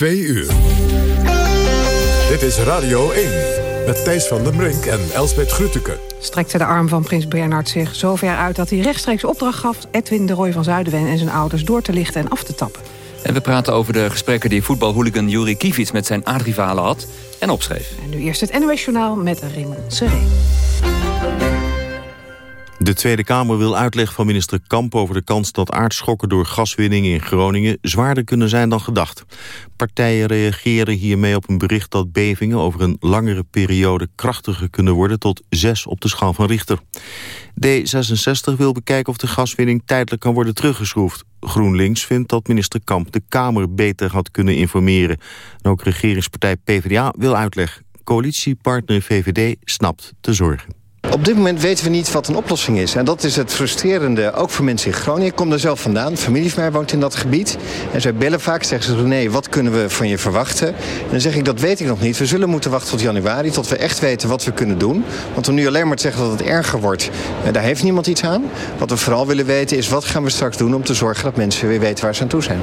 Twee uur. Dit is Radio 1 met Thijs van den Brink en Elsbeth Grütke. Strekte de arm van prins Bernhard zich zo ver uit... dat hij rechtstreeks opdracht gaf Edwin de Roy van Zuiderwen en zijn ouders... door te lichten en af te tappen. En we praten over de gesprekken die voetbalhooligan Juri Kiewicz... met zijn aardrivalen had en opschreef. En nu eerst het NOS Journaal met Raymond Seré. De Tweede Kamer wil uitleg van minister Kamp over de kans dat aardschokken door gaswinning in Groningen zwaarder kunnen zijn dan gedacht. Partijen reageren hiermee op een bericht dat bevingen over een langere periode krachtiger kunnen worden tot 6 op de schaal van Richter. D66 wil bekijken of de gaswinning tijdelijk kan worden teruggeschroefd. GroenLinks vindt dat minister Kamp de Kamer beter had kunnen informeren. En ook regeringspartij PvdA wil uitleg. Coalitiepartner VVD snapt de zorgen. Op dit moment weten we niet wat een oplossing is. En dat is het frustrerende, ook voor mensen in Groningen. Ik kom daar zelf vandaan, familie van mij woont in dat gebied. En zij bellen vaak, zeggen ze, René, wat kunnen we van je verwachten? En dan zeg ik, dat weet ik nog niet. We zullen moeten wachten tot januari, tot we echt weten wat we kunnen doen. Want we nu alleen maar zeggen dat het erger wordt, eh, daar heeft niemand iets aan. Wat we vooral willen weten is, wat gaan we straks doen om te zorgen dat mensen weer weten waar ze aan toe zijn.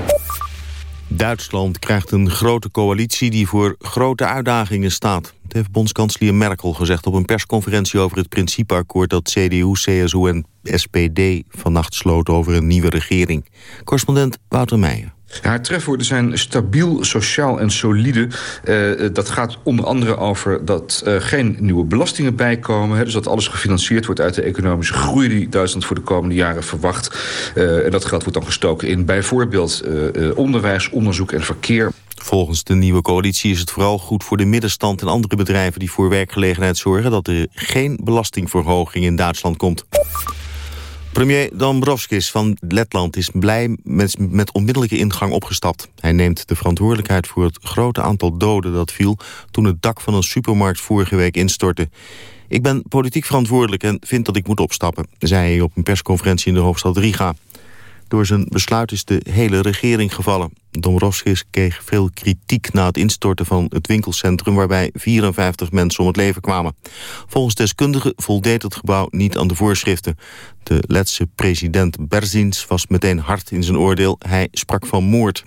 Duitsland krijgt een grote coalitie die voor grote uitdagingen staat. Heeft bondskanselier Merkel gezegd op een persconferentie over het principeakkoord dat CDU, CSU en SPD vannacht sloot over een nieuwe regering. Correspondent Wouter Meijer. Haar trefwoorden zijn stabiel, sociaal en solide. Uh, dat gaat onder andere over dat uh, geen nieuwe belastingen bijkomen. Hè, dus dat alles gefinancierd wordt uit de economische groei... die Duitsland voor de komende jaren verwacht. En dat geld wordt dan gestoken in bijvoorbeeld onderwijs, onderzoek en verkeer. Volgens de nieuwe coalitie is het vooral goed voor de middenstand en andere bedrijven die voor werkgelegenheid zorgen dat er geen belastingverhoging in Duitsland komt. Premier Dombrovskis van Letland is blij met, met onmiddellijke ingang opgestapt. Hij neemt de verantwoordelijkheid voor het grote aantal doden dat viel... toen het dak van een supermarkt vorige week instortte. Ik ben politiek verantwoordelijk en vind dat ik moet opstappen... zei hij op een persconferentie in de hoofdstad Riga. Door zijn besluit is de hele regering gevallen. Domrovskis kreeg veel kritiek na het instorten van het winkelcentrum... waarbij 54 mensen om het leven kwamen. Volgens deskundigen voldeed het gebouw niet aan de voorschriften. De Letse president Berzins was meteen hard in zijn oordeel. Hij sprak van moord.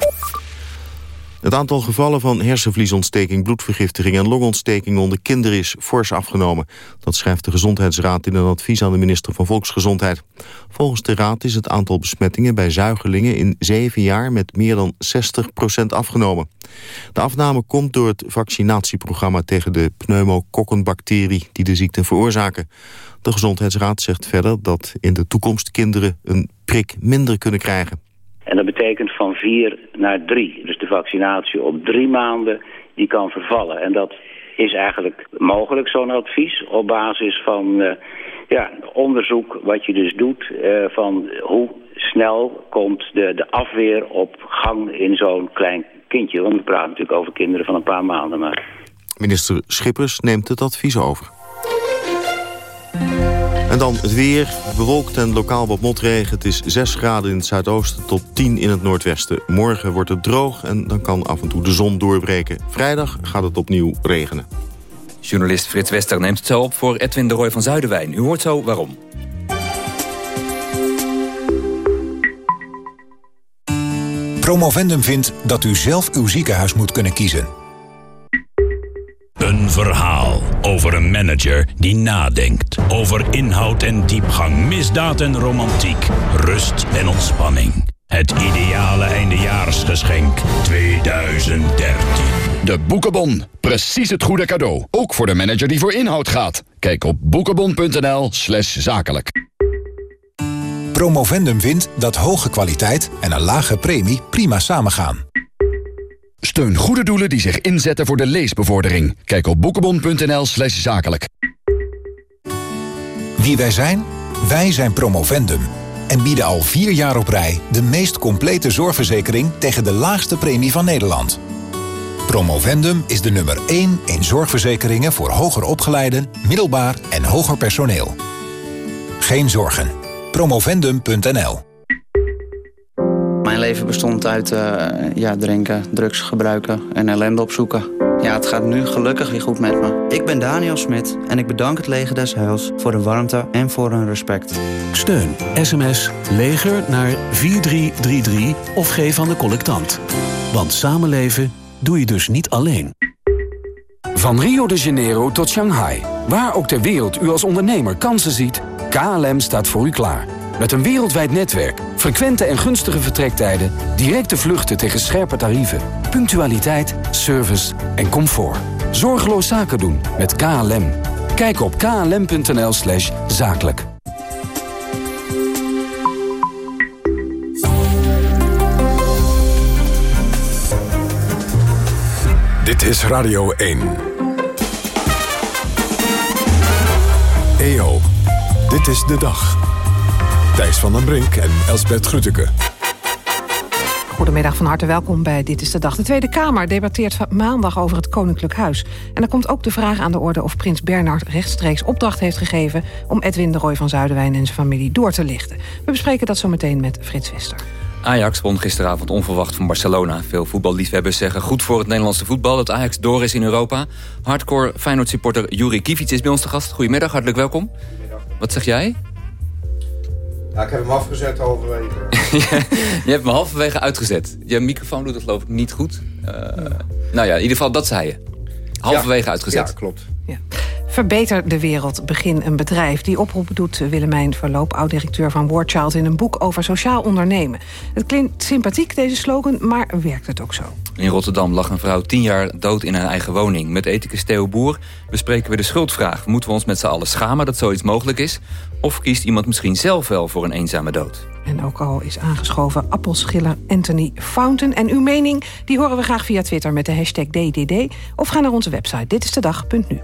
Het aantal gevallen van hersenvliesontsteking, bloedvergiftiging en longontsteking onder kinderen is fors afgenomen. Dat schrijft de Gezondheidsraad in een advies aan de minister van Volksgezondheid. Volgens de raad is het aantal besmettingen bij zuigelingen in zeven jaar met meer dan 60% afgenomen. De afname komt door het vaccinatieprogramma tegen de pneumokokkenbacterie die de ziekte veroorzaken. De Gezondheidsraad zegt verder dat in de toekomst kinderen een prik minder kunnen krijgen. Van vier naar drie. Dus de vaccinatie op drie maanden, die kan vervallen. En dat is eigenlijk mogelijk, zo'n advies, op basis van uh, ja, onderzoek wat je dus doet... Uh, van hoe snel komt de, de afweer op gang in zo'n klein kindje. Want we praten natuurlijk over kinderen van een paar maanden maar. Minister Schippers neemt het advies over. En dan het weer, bewolkt en lokaal wat motregen. Het is 6 graden in het zuidoosten tot 10 in het noordwesten. Morgen wordt het droog en dan kan af en toe de zon doorbreken. Vrijdag gaat het opnieuw regenen. Journalist Frits Wester neemt het zo op voor Edwin de Roy van Zuiderwijn. U hoort zo waarom. Promovendum vindt dat u zelf uw ziekenhuis moet kunnen kiezen. Een verhaal over een manager die nadenkt. Over inhoud en diepgang, misdaad en romantiek, rust en ontspanning. Het ideale eindejaarsgeschenk 2013. De Boekenbon. Precies het goede cadeau. Ook voor de manager die voor inhoud gaat. Kijk op boekenbon.nl slash zakelijk. Promovendum vindt dat hoge kwaliteit en een lage premie prima samengaan. Steun goede doelen die zich inzetten voor de leesbevordering. Kijk op boekenbon.nl slash zakelijk. Wie wij zijn? Wij zijn Promovendum. En bieden al vier jaar op rij de meest complete zorgverzekering tegen de laagste premie van Nederland. Promovendum is de nummer 1 in zorgverzekeringen voor hoger opgeleiden, middelbaar en hoger personeel. Geen zorgen. Promovendum.nl leven bestond uit uh, ja, drinken, drugs gebruiken en ellende opzoeken. Ja, het gaat nu gelukkig weer goed met me. Ik ben Daniel Smit en ik bedank het Leger des Heils voor de warmte en voor hun respect. Steun sms Leger naar 4333 of geef aan de collectant. Want samenleven doe je dus niet alleen. Van Rio de Janeiro tot Shanghai. Waar ook ter wereld u als ondernemer kansen ziet... KLM staat voor u klaar. Met een wereldwijd netwerk, frequente en gunstige vertrektijden... directe vluchten tegen scherpe tarieven, punctualiteit, service en comfort. Zorgeloos zaken doen met KLM. Kijk op klm.nl slash zakelijk. Dit is Radio 1. EO, dit is de dag. Thijs van den Brink en Elsbert Grütke. Goedemiddag, van harte welkom bij Dit is de Dag. De Tweede Kamer debatteert maandag over het Koninklijk Huis. En er komt ook de vraag aan de orde of prins Bernard rechtstreeks opdracht heeft gegeven... om Edwin de Roy van Zuiderwijn en zijn familie door te lichten. We bespreken dat zometeen met Frits Wester. Ajax won gisteravond onverwacht van Barcelona. Veel voetballiefhebbers zeggen goed voor het Nederlandse voetbal... dat Ajax door is in Europa. Hardcore Feyenoord-supporter Juri Kivic is bij ons te gast. Goedemiddag, hartelijk welkom. Wat zeg jij? Ja, ik heb hem afgezet halverwege. je hebt hem halverwege uitgezet. Je microfoon doet het geloof ik niet goed. Uh, nou ja, in ieder geval dat zei je. Halverwege ja, uitgezet. Ja, klopt. Ja. Verbeter de wereld, begin een bedrijf. Die oproep doet Willemijn Verloop, oud-directeur van Wordchild... in een boek over sociaal ondernemen. Het klinkt sympathiek, deze slogan, maar werkt het ook zo? In Rotterdam lag een vrouw tien jaar dood in haar eigen woning. Met ethicus Theo Boer bespreken we de schuldvraag. Moeten we ons met z'n allen schamen dat zoiets mogelijk is? Of kiest iemand misschien zelf wel voor een eenzame dood? En ook al is aangeschoven appelschiller Anthony Fountain. En uw mening die horen we graag via Twitter met de hashtag DDD... of ga naar onze website ditistedag.nu.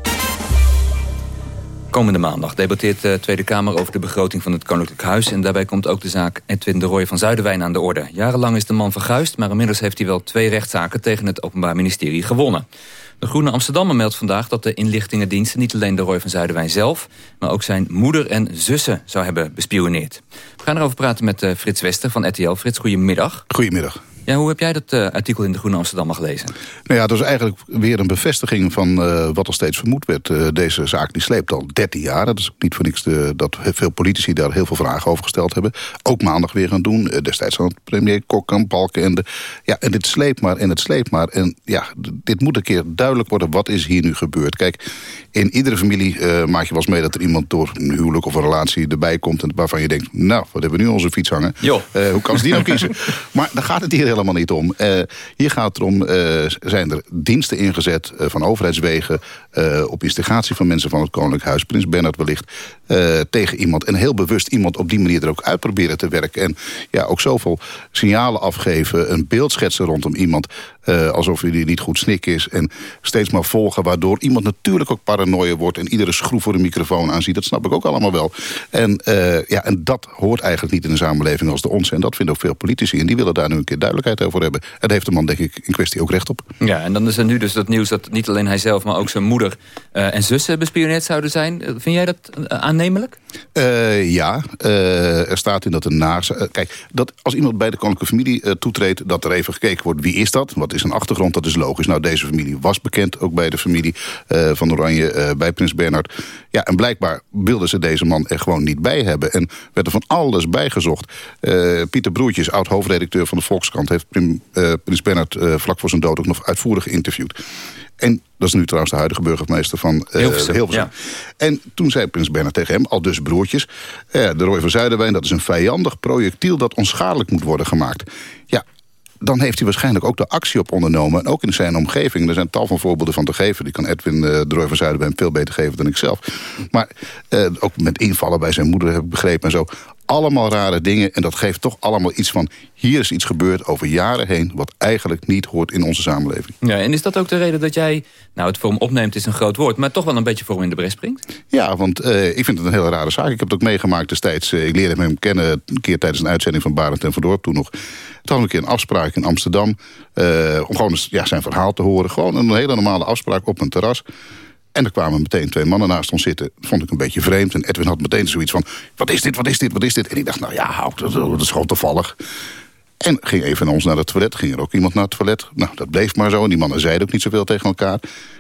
Komende maandag debatteert de Tweede Kamer over de begroting van het Koninklijk Huis. En daarbij komt ook de zaak Edwin de Roy van Zuiderwijn aan de orde. Jarenlang is de man verguisd, maar inmiddels heeft hij wel twee rechtszaken tegen het Openbaar Ministerie gewonnen. De Groene Amsterdammer meldt vandaag dat de inlichtingendiensten niet alleen de Roy van Zuiderwijn zelf, maar ook zijn moeder en zussen zou hebben bespioneerd. We gaan erover praten met uh, Frits Wester van RTL. Frits, goedemiddag. Goedemiddag. Ja, hoe heb jij dat uh, artikel in de Groene Amsterdammer gelezen? Nou ja, dat is eigenlijk weer een bevestiging van uh, wat al steeds vermoed werd. Uh, deze zaak die sleept al 13 jaar. Dat is niet voor niks de, dat veel politici daar heel veel vragen over gesteld hebben. Ook maandag weer gaan doen. destijds aan premier Kok en Balken. En, de, ja, en dit sleept maar en het sleept maar. En ja, dit moet een keer duidelijk worden. Wat is hier nu gebeurd? Kijk, in iedere familie maak je wel eens mee dat er iemand door een huwelijk of een relatie erbij komt. En waarvan je denkt, nou, wat hebben we nu onze fiets hangen? hoe kan ze die nou kiezen? Maar daar gaat het hier helemaal niet om. Uh, hier gaat het om, uh, zijn er diensten ingezet uh, van overheidswegen... op instigatie van mensen van het Koninklijk Huis, Prins Bernhard wellicht... tegen iemand en heel bewust iemand op die manier er ook uit proberen te werken. En ja, ook zoveel signalen afgeven, een beeld schetsen rondom iemand... alsof hij niet goed snik is en steeds maar volgen... waardoor iemand natuurlijk ook paranoia wordt... en iedere schroef voor de microfoon aanziet. Dat snap ik ook allemaal wel. En, ja, en dat hoort eigenlijk niet in een samenleving als de onze. En dat vinden ook veel politici. En die willen daar nu een keer duidelijkheid over hebben. En daar heeft de man denk ik in kwestie ook recht op. Ja, en dan is er nu dus dat nieuws dat niet alleen hij zelf... maar ook zijn moeder en zussen bespioneerd zouden zijn. Vind jij dat aannemelijk? Uh, ja, uh, er staat in dat een naast... kijk, dat als iemand bij de koninklijke familie toetreedt... dat er even gekeken wordt, wie is dat? Wat is een achtergrond? Dat is logisch. Nou, deze familie was bekend, ook bij de familie van Oranje... bij prins Bernhard. Ja, en blijkbaar wilden ze deze man er gewoon niet bij hebben. En werd er van alles bijgezocht. Pieter Broertjes, oud-hoofdredacteur van de Volkskrant... heeft prins Bernhard vlak voor zijn dood ook nog uitvoerig geïnterviewd. En dat is nu trouwens de huidige burgemeester van uh, Hilversum. Hilversum. Ja. En toen zei prins Bernhard tegen hem, al dus broertjes... Uh, de Roy van Zuiderwijn, dat is een vijandig projectiel... dat onschadelijk moet worden gemaakt. Ja, dan heeft hij waarschijnlijk ook de actie op ondernomen. En ook in zijn omgeving. Er zijn tal van voorbeelden van te geven. Die kan Edwin uh, de Roy van Zuiderwijn veel beter geven dan ik zelf. Maar uh, ook met invallen bij zijn moeder heb ik begrepen en zo allemaal rare dingen. En dat geeft toch allemaal iets van... hier is iets gebeurd over jaren heen... wat eigenlijk niet hoort in onze samenleving. Ja, en is dat ook de reden dat jij... nou, het voor hem opneemt is een groot woord... maar toch wel een beetje voor hem in de bres springt? Ja, want uh, ik vind het een hele rare zaak. Ik heb het ook meegemaakt destijds. Uh, ik leerde hem kennen een keer tijdens een uitzending van Barend en Verdorp toen nog. Toen een keer een afspraak in Amsterdam... Uh, om gewoon eens, ja, zijn verhaal te horen. Gewoon een hele normale afspraak op een terras... En er kwamen meteen twee mannen naast ons zitten. Dat vond ik een beetje vreemd. En Edwin had meteen zoiets van... wat is dit, wat is dit, wat is dit? En ik dacht, nou ja, dat, dat is gewoon toevallig. En ging een van ons naar het toilet, ging er ook iemand naar het toilet. Nou, dat bleef maar zo. En die mannen zeiden ook niet zoveel tegen elkaar.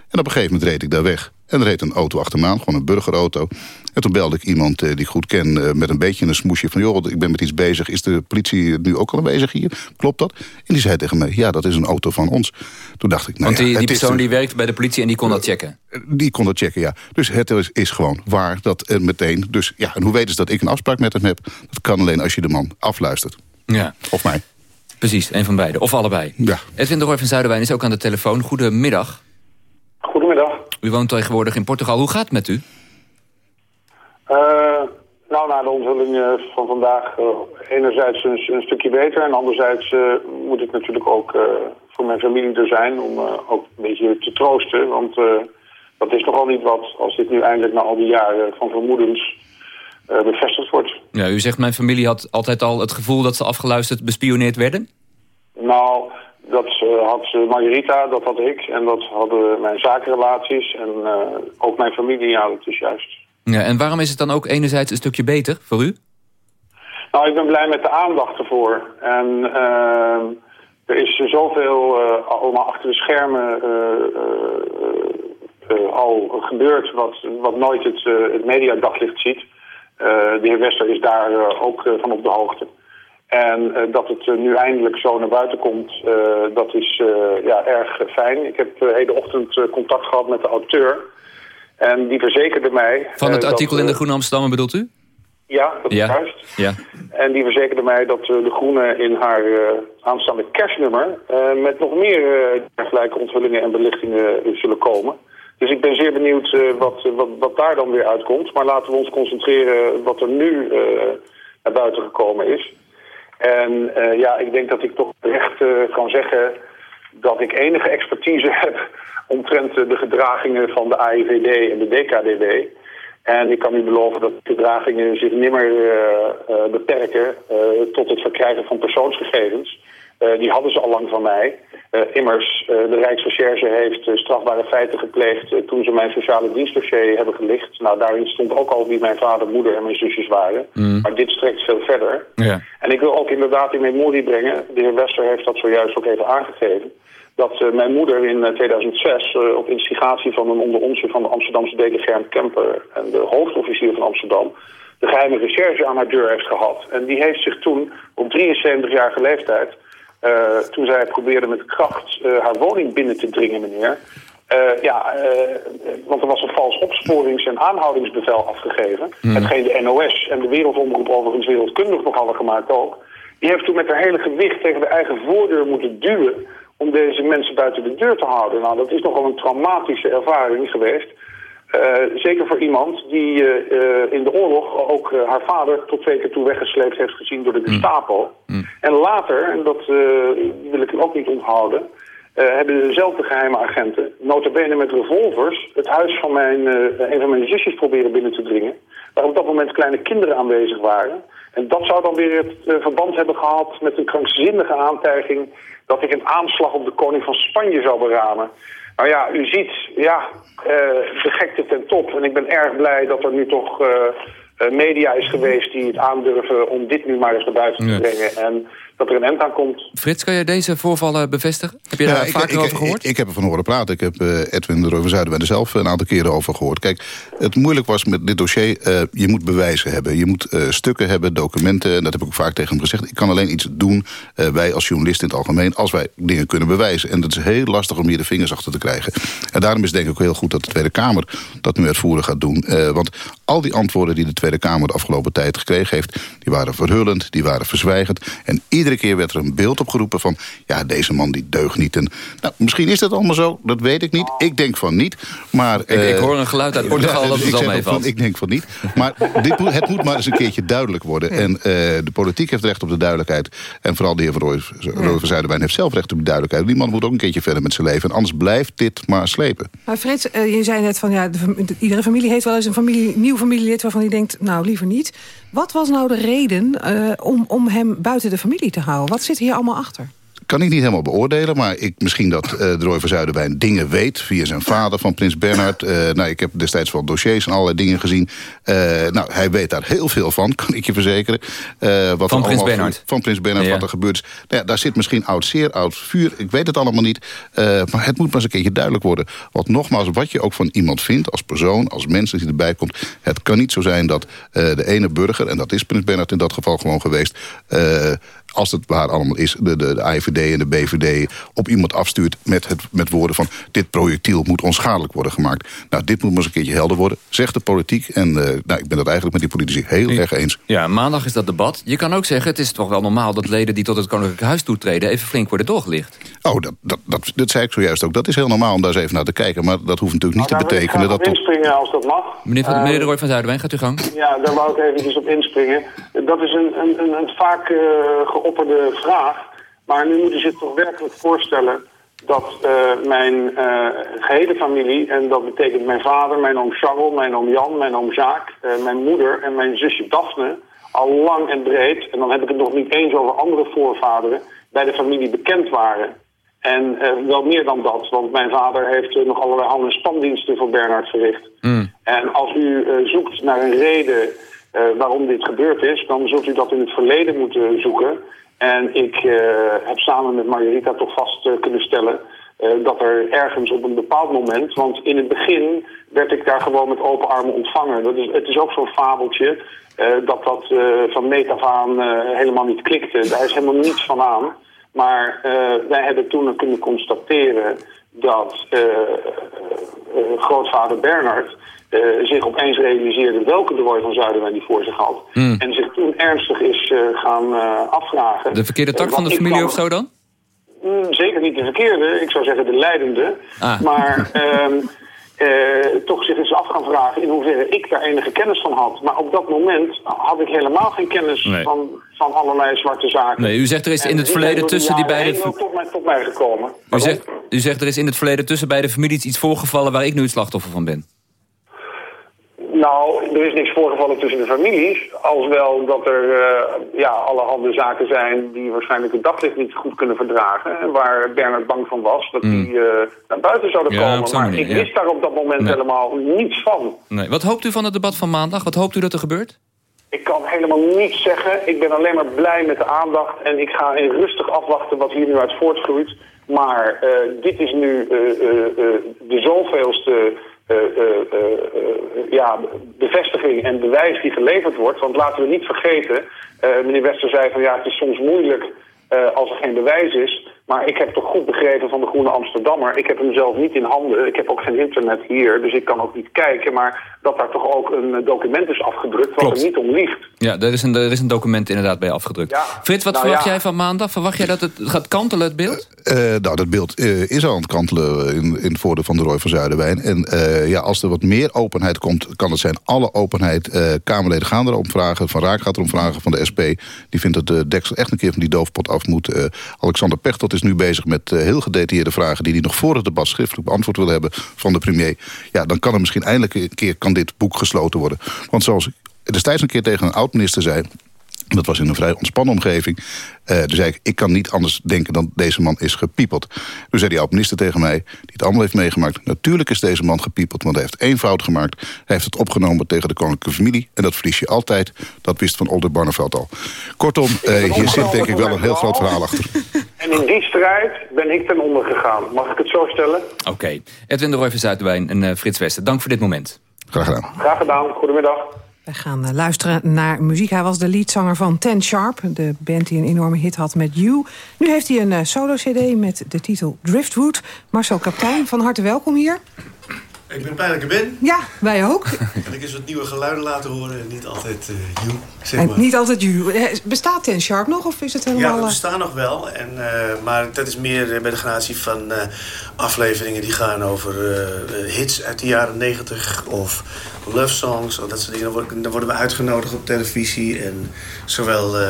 En op een gegeven moment reed ik daar weg. En er reed een auto achter me aan, gewoon een burgerauto. En toen belde ik iemand eh, die ik goed ken eh, met een beetje een smoesje van... joh, ik ben met iets bezig, is de politie nu ook al bezig hier? Klopt dat? En die zei tegen mij, ja, dat is een auto van ons. Toen dacht ik, nou Want die, ja, die persoon een- die werkt bij de politie en die kon dat checken? die kon dat checken, ja. Dus het is, is gewoon waar dat en meteen... Dus ja, en hoe weten ze dat ik een afspraak met hem heb? Dat kan alleen als je de man afluistert. Ja. Of mij. Precies, een van beiden. Of allebei. Ja. Edwin de Roy van Zuiderwijn is ook aan de telefoon. Goedemiddag. Goedemiddag. U woont tegenwoordig in Portugal. Hoe gaat het met u? Eh, nou, na de onthulling eh, van vandaag eh, enerzijds een, een stukje beter... en anderzijds eh, moet ik natuurlijk ook eh, voor mijn familie er zijn... om eh, ook een beetje te troosten. Want eh, dat is nogal niet wat als dit nu eindelijk na al die jaren van vermoedens bevestigd wordt. Ja, u zegt mijn familie had altijd al het gevoel dat ze afgeluisterd bespioneerd werden? Nou, dat eh, had eh, Margarita, dat had ik en dat hadden mijn zakenrelaties... en eh, ook mijn familie, ja, dat is juist. Ja, en waarom is het dan ook enerzijds een stukje beter voor u? Nou, ik ben blij met de aandacht ervoor. En eh, er is zoveel eh, allemaal achter de schermen eh, eh, eh, al gebeurd wat, wat nooit het, eh, het mediadaglicht ziet. Eh, de heer Wester is daar eh, ook eh, van op de hoogte. En dat het nu eindelijk zo naar buiten komt, dat is ja, erg fijn. Ik heb hele ochtend contact gehad met de auteur. En die verzekerde mij... Van het artikel in de Groene Amsterdammer bedoelt u? Ja, dat is Ja. juist. Ja. En die verzekerde mij dat de Groene in haar aanstaande kerstnummer... met nog meer dergelijke onthullingen en belichtingen zullen komen. Dus ik ben zeer benieuwd eh, wat, wat, wat daar dan weer uitkomt. Maar laten we ons concentreren wat er nu eh, naar buiten gekomen is. En eh, ja, ik denk dat ik toch recht eh, kan zeggen dat ik enige expertise heb omtrent eh, de gedragingen van de AIVD en de DKDB. En ik kan u beloven dat de gedragingen zich nimmer eh, eh, beperken eh, tot het verkrijgen van persoonsgegevens. Eh, die hadden ze al lang van mij. Eh, immers, eh, de Rijksrecherche heeft eh, strafbare feiten gepleegd toen ze mijn sociale dienstdossier hebben gelicht. Nou, daarin stond ook al wie mijn vader, moeder en mijn zusjes waren. Mm. Maar dit strekt veel verder. Ja. En ik wil ook inderdaad in memorie brengen, de heer Wester heeft dat zojuist ook even aangegeven, dat mijn moeder in eh, 2006 eh, op instigatie van een onder onze van de Amsterdamse deken Germ Kemper en de hoofdofficier van Amsterdam de geheime recherche aan haar deur heeft gehad. En die heeft zich toen op 73-jarige leeftijd, eh, toen zij probeerde met kracht eh, haar woning binnen te dringen, meneer, eh, ja, want er was een vals opsporings- en aanhoudingsbevel afgegeven. Hetgeen de NOS en de Wereldomroep overigens wereldkundig nog hadden gemaakt ook. Die heeft toen met haar hele gewicht tegen de eigen voordeur moeten duwen... om deze mensen buiten de deur te houden. Nou, dat is nogal een traumatische ervaring geweest. Eh, zeker voor iemand die eh, eh, in de oorlog ook haar vader tot twee keer toe weggesleept heeft gezien door de Gestapo. En later, en dat wil ik u ook niet onthouden, hebben dezelfde geheime agenten, nota bene met revolvers, het huis van mijn, een van mijn zusjes proberen binnen te dringen. Waar op dat moment kleine kinderen aanwezig waren. En dat zou dan weer het verband hebben gehad met een krankzinnige aantijging dat ik een aanslag op de koning van Spanje zou beramen. Nou ja, u ziet, ja, eh, de gekte ten top. En ik ben erg blij dat er nu toch eh, eh, media is geweest die het aandurven om dit nu maar eens naar buiten te Ja. brengen. En dat er een end aan komt. Frits, kan jij deze voorvallen bevestigen? Heb je daar ik, vaker ik, over gehoord? Ik, ik heb ervan horen praten. Ik heb eh, Edwin de van Zuiderwijn er zelf een aantal keren over gehoord. Kijk, het moeilijk was met dit dossier... eh, je moet bewijzen hebben. Je moet eh, stukken hebben, documenten. En dat heb ik ook vaak tegen hem gezegd. Ik kan alleen iets doen, eh, wij als journalisten in het algemeen... als wij dingen kunnen bewijzen. En dat is heel lastig om hier de vingers achter te krijgen. En daarom is het denk ik ook heel goed dat de Tweede Kamer... dat nu uitvoerig gaat doen. Eh, want al die antwoorden die de Tweede Kamer de afgelopen tijd gekregen heeft... die waren verhullend, die waren verzwijgend. En iedere keer werd er een beeld opgeroepen van... ja, deze man die deugt niet. En, nou, misschien is dat allemaal zo, dat weet ik niet. Ik denk van niet. Maar, Ik- ik eh, hoor een geluid uit Portugal dat het ik meevalt. denk van niet. Maar dit, moet- het moet maar eens een keertje duidelijk worden. En eh, de politiek heeft recht op de duidelijkheid. En vooral de heer Van Rooij Rooij van Zuiderwijn heeft zelf recht op de duidelijkheid. Die man moet ook een keertje verder met zijn leven. En anders blijft dit maar slepen. Maar Frits, eh, je zei net van ja, de, iedere familie heeft wel eens een familie, nieuw familielid waarvan hij denkt, nou liever niet. Wat was nou de reden eh, om, om hem buiten de familie te houden? Wat zit hier allemaal achter? Kan ik niet helemaal beoordelen. Maar ik, misschien dat uh, de Roy van Zuiderwijn dingen weet... via zijn vader van Prins Bernhard. Uh, nou, ik heb destijds wel dossiers en allerlei dingen gezien. Uh, nou, hij weet daar heel veel van, kan ik je verzekeren. wat van Prins Bernhard? Van Prins Bernhard, ja. wat er gebeurt is. Nou, ja, daar zit misschien oud zeer, oud vuur. Ik weet het allemaal niet. maar het moet maar eens een keertje duidelijk worden. Want nogmaals, wat je ook van iemand vindt... als persoon, als mens die erbij komt... het kan niet zo zijn dat de ene burger... en dat is Prins Bernhard in dat geval gewoon geweest als het waar allemaal is, de, de, de IVD en de BVD op iemand afstuurt met, het, met woorden van dit projectiel moet onschadelijk worden gemaakt. Nou, dit moet maar eens een keertje helder worden, zegt de politiek. En uh, nou, ik ben het eigenlijk met die politici heel erg eens. Ja, maandag is dat debat. Je kan ook zeggen, het is toch wel normaal dat leden die tot het Koninklijk Huis toetreden even flink worden doorgelicht. Oh, dat, dat, dat, dat zei ik zojuist ook. Dat is heel normaal om daar eens even naar te kijken. Maar dat hoeft natuurlijk niet te betekenen dat... inspringen als dat mag. Meneer, van, meneer de Roy van Zuiderwijn, gaat u gang. Ja, daar wou ik eventjes op inspringen. Dat is een, een, een, een vaak uh, geopperde vraag. Maar nu moeten ze zich toch werkelijk voorstellen dat uh, mijn uh, gehele familie, en dat betekent mijn vader, mijn oom Charles, mijn oom Jan, mijn oom Jacques, uh, mijn moeder en mijn zusje Daphne, al lang en breed, en dan heb ik het nog niet eens over andere voorvaderen, bij de familie bekend waren. En wel meer dan dat, want mijn vader heeft nog allerlei andere spandiensten voor Bernhard verricht. Mm. En als u zoekt naar een reden waarom dit gebeurd is, dan zult u dat in het verleden moeten zoeken. En ik uh, heb samen met Margarita toch vast uh, kunnen stellen... Dat er ergens op een bepaald moment... want in het begin werd ik daar gewoon met open armen ontvangen. Dat is, het is ook zo'n fabeltje dat dat van meet af helemaal niet klikte. Daar is helemaal niets van aan. Maar wij hebben toen kunnen constateren dat grootvader Bernard uh, zich opeens realiseerde welke de van Zuiderwijn die voor zich had. Mm. En zich toen ernstig is uh, gaan uh, afvragen. De verkeerde tak van de familie of zo dan? Mm, zeker niet de verkeerde, ik zou zeggen de leidende. Ah. Maar ehm, toch zich eens af gaan vragen in hoeverre ik daar enige kennis van had. Maar op dat moment had ik helemaal geen kennis nee. van, van allerlei zwarte zaken. Nee, u zegt er is in het verleden tussen die beide... Tot mij, tot mij gekomen. U zegt, u zegt er is in het verleden tussen beide families iets voorgevallen waar ik nu het slachtoffer van ben. Nou, er is niks voorgevallen tussen de families. Als wel dat er uh, ja, allerhande zaken zijn die waarschijnlijk het daglicht niet goed kunnen verdragen. En waar Bernard bang van was dat mm. die uh, naar buiten zouden ja, komen. Maar manier, ik wist daar op dat moment nee. helemaal niets van. Nee. Wat hoopt u van het debat van maandag? Wat hoopt u dat er gebeurt? Ik kan helemaal niets zeggen. Ik ben alleen maar blij met de aandacht. En ik ga in rustig afwachten wat hier nu uit voortgroeit. Maar uh, dit is nu de zoveelste uh, uh, ja, bevestiging en bewijs die geleverd wordt. Want laten we niet vergeten, meneer Wester zei van ja, het is soms moeilijk als er geen bewijs is. Maar ik heb toch goed begrepen van de Groene Amsterdammer. Ik heb hem zelf niet in handen. Ik heb ook geen internet hier, dus ik kan ook niet kijken. Maar dat daar toch ook een document is afgedrukt wat Klopt. er niet om liegt. Ja, er is een, er is een document inderdaad bij afgedrukt. Ja. Frits, wat nou, verwacht ja. jij van maandag? Verwacht jij dat het gaat kantelen, het beeld? Uh, nou, dat beeld uh, is al aan het kantelen in, in het voordeel van de Roy van Zuiderwijn. En uh, ja, als er wat meer openheid komt, kan het zijn alle openheid. Kamerleden gaan erom vragen, Van Raak gaat erom vragen, van de SP. Die vindt dat de deksel echt een keer van die doofpot af moet. Alexander Pechtold is nu bezig met uh, heel gedetailleerde vragen... die hij nog voor het debat schriftelijk beantwoord wil hebben van de premier. Ja, dan kan er misschien eindelijk een keer kan dit boek gesloten worden. Want zoals ik destijds een keer tegen een oud-minister zei... Dat was in een vrij ontspannen omgeving. Uh, toen zei ik, ik kan niet anders denken dan deze man is gepiepeld. Toen zei die oud-minister tegen mij, die het allemaal heeft meegemaakt... natuurlijk is deze man gepiepeld, want hij heeft één fout gemaakt. Hij heeft het opgenomen tegen de koninklijke familie. En dat verlies je altijd. Dat wist Van Older Barneveld al. Kortom, uh, hier zit denk ik wel een heel groot verhaal achter. En in die strijd ben ik ten onder gegaan. Mag ik het zo stellen? Oké. Okay. Edwin de Roy van Zuidwijn en uh, Frits Wester, dank voor dit moment. Graag gedaan. Graag gedaan. Goedemiddag. We gaan uh, luisteren naar muziek. Hij was de leadzanger van Ten Sharp, de band die een enorme hit had met You. Nu heeft hij een uh, solo-cd met de titel Driftwood. Marcel Kaptein, van harte welkom hier. Ik ben blij dat ik er ben. Ja, wij ook. En ik eens wat nieuwe geluiden laten horen en niet altijd uh, you, zeg maar. niet altijd you. Bestaat Ten Sharp nog of is het helemaal... Ja, we bestaan nog wel. En, uh, maar dat is meer bij de gradatie van uh, afleveringen die gaan over hits uit de jaren negentig... of love songs, dat soort dingen. Dan worden, dan worden we uitgenodigd op televisie. En zowel uh,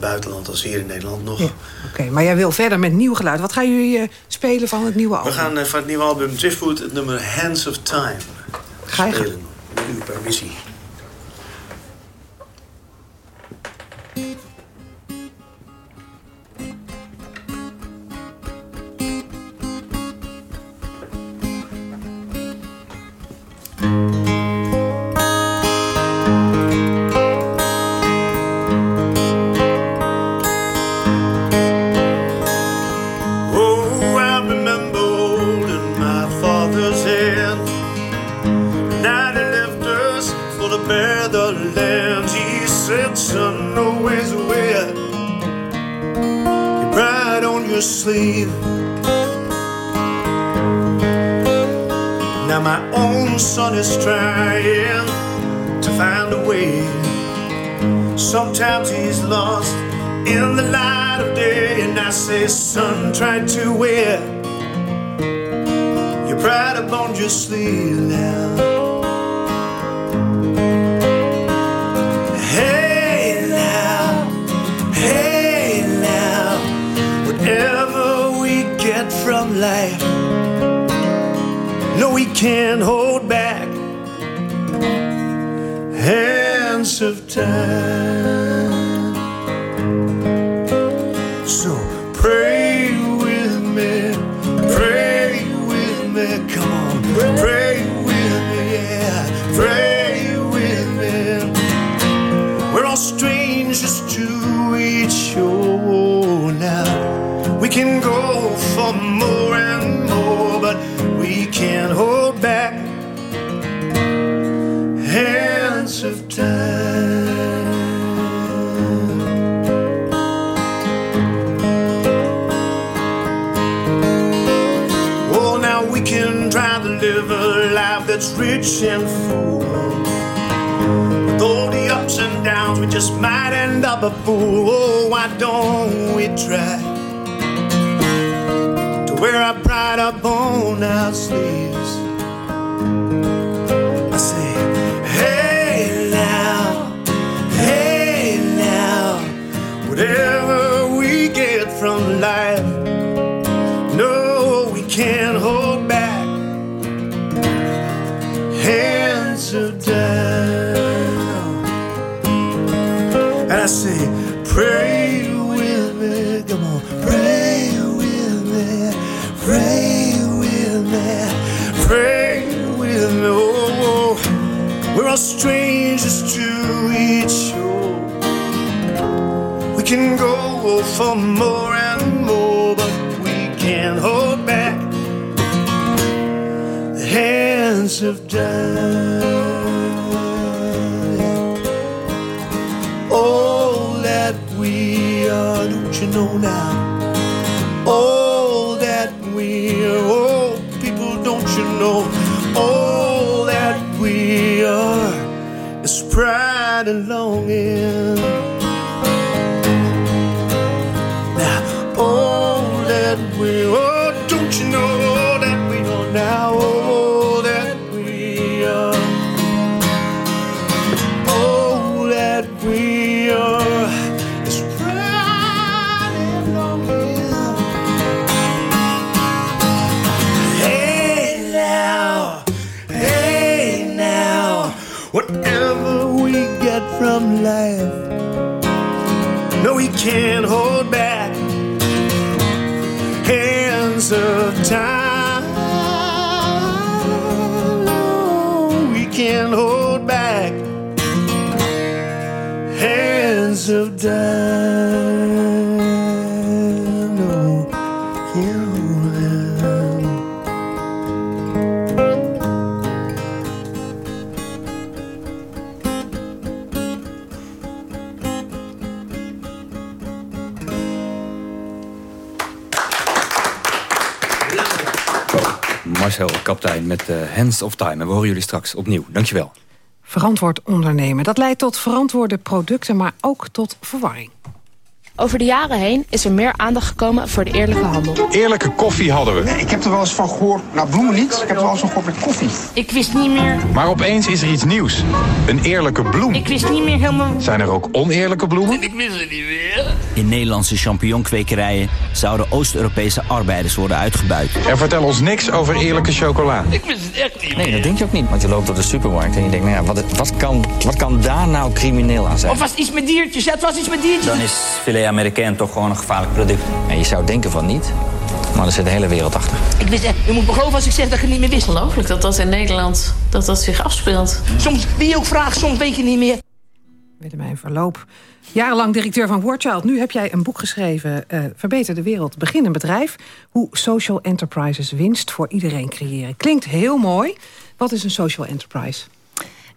buitenland als hier in Nederland nog. Ja, Oké, okay, maar jij wil verder met nieuw geluid. Wat gaan jullie uh, spelen van het nieuwe album? We gaan uh, van het nieuwe album Driftwood het nummer Hands of Time Ga je spelen. Met uw permissie. Of time. That's rich and full. With all the ups and downs, we just might end up a fool. Oh, why don't we try to wear our pride up on our sleeves? Pray with me, come on, pray with me, pray with me, pray with me. Oh, we're all strangers to each other. We can go for more and more, but we can't hold back the hands of time. Know now? All that we are, oh, people, don't you know? All that we are is pride and longing. Kapitein, met eh, Hands of Time. En we horen jullie straks opnieuw. Dankjewel. Verantwoord ondernemen. Dat leidt tot verantwoorde producten, maar ook tot verwarring. Over de jaren heen is er meer aandacht gekomen voor de eerlijke handel. Eerlijke koffie hadden we. Ik heb er wel eens van gehoord, nou bloemen niet, ik heb er wel eens van gehoord met koffie. Ik wist niet meer. Maar opeens is er iets nieuws. Een eerlijke bloem. Ik wist niet meer helemaal. Zijn er ook oneerlijke bloemen? Ik wist het niet meer. In Nederlandse champignonkwekerijen zouden Oost-Europese arbeiders worden uitgebuit. En vertel ons niks over eerlijke chocola. Ik wist het echt niet Nee, dat denk je ook niet. Want je loopt door de supermarkt en je denkt, nou ja, wat, wat, kan, wat kan daar nou crimineel aan zijn? Of was iets met diertjes? Ja, het was iets met diertjes. Dan is filet Amerikaan toch gewoon een gevaarlijk product. En je zou denken van niet, maar er zit de hele wereld achter. Ik wist echt, je moet me geloven als ik zeg dat ik het niet meer wist. Ongelooflijk dat dat in Nederland dat dat zich afspeelt. Soms, wie je ook vraagt, soms weet je niet meer. Willemijn Verloop. Jarenlang directeur van Wordchild. Nu heb jij een boek geschreven, eh, Verbeter de wereld, begin een bedrijf. Hoe social enterprises winst voor iedereen creëren. Klinkt heel mooi. Wat is een social enterprise?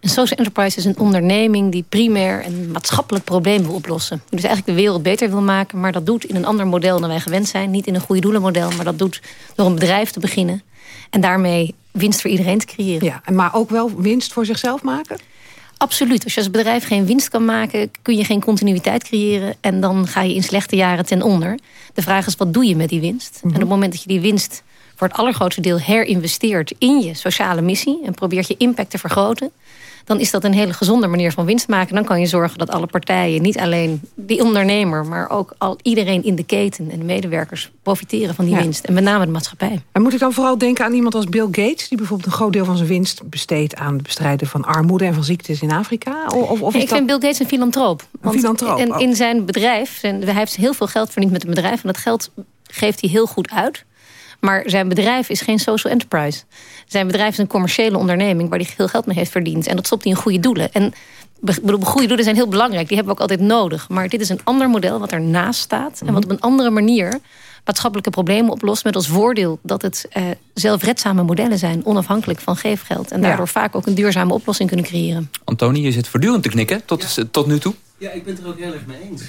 Een social enterprise is een onderneming die primair een maatschappelijk probleem wil oplossen. Dus eigenlijk de wereld beter wil maken, maar dat doet in een ander model dan wij gewend zijn. Niet in een goede doelenmodel, maar dat doet door een bedrijf te beginnen. En daarmee winst voor iedereen te creëren. Ja, maar ook wel winst voor zichzelf maken? Absoluut. Als je als bedrijf geen winst kan maken, kun je geen continuïteit creëren. En dan ga je in slechte jaren ten onder. De vraag is, wat doe je met die winst? En op het moment dat je die winst voor het allergrootste deel herinvesteert in je sociale missie... en probeert je impact te vergroten dan is dat een hele gezonde manier van winst maken. Dan kan je zorgen dat alle partijen, niet alleen die ondernemer... maar ook al iedereen in de keten en de medewerkers profiteren van die winst. En met name de maatschappij. En moet ik dan vooral denken aan iemand als Bill Gates... die bijvoorbeeld een groot deel van zijn winst besteedt... aan het bestrijden van armoede en van ziektes in Afrika? Of, of ik vind Bill Gates een filantroop. Een filantroop, in, oh. in zijn bedrijf, en hij heeft heel veel geld verdiend met een bedrijf... en dat geld geeft hij heel goed uit... Maar zijn bedrijf is geen social enterprise. Zijn bedrijf is een commerciële onderneming... waar hij veel geld mee heeft verdiend. En dat stopt hij in goede doelen. En bedoel, goede doelen zijn heel belangrijk. Die hebben we ook altijd nodig. Maar dit is een ander model wat ernaast staat. En wat op een andere manier maatschappelijke problemen oplost... met als voordeel dat het eh, zelfredzame modellen zijn... onafhankelijk van geefgeld. En daardoor vaak ook een duurzame oplossing kunnen creëren. Antoni, je zit voortdurend te knikken tot, tot nu toe. Ja, ik ben het er ook heel erg mee eens.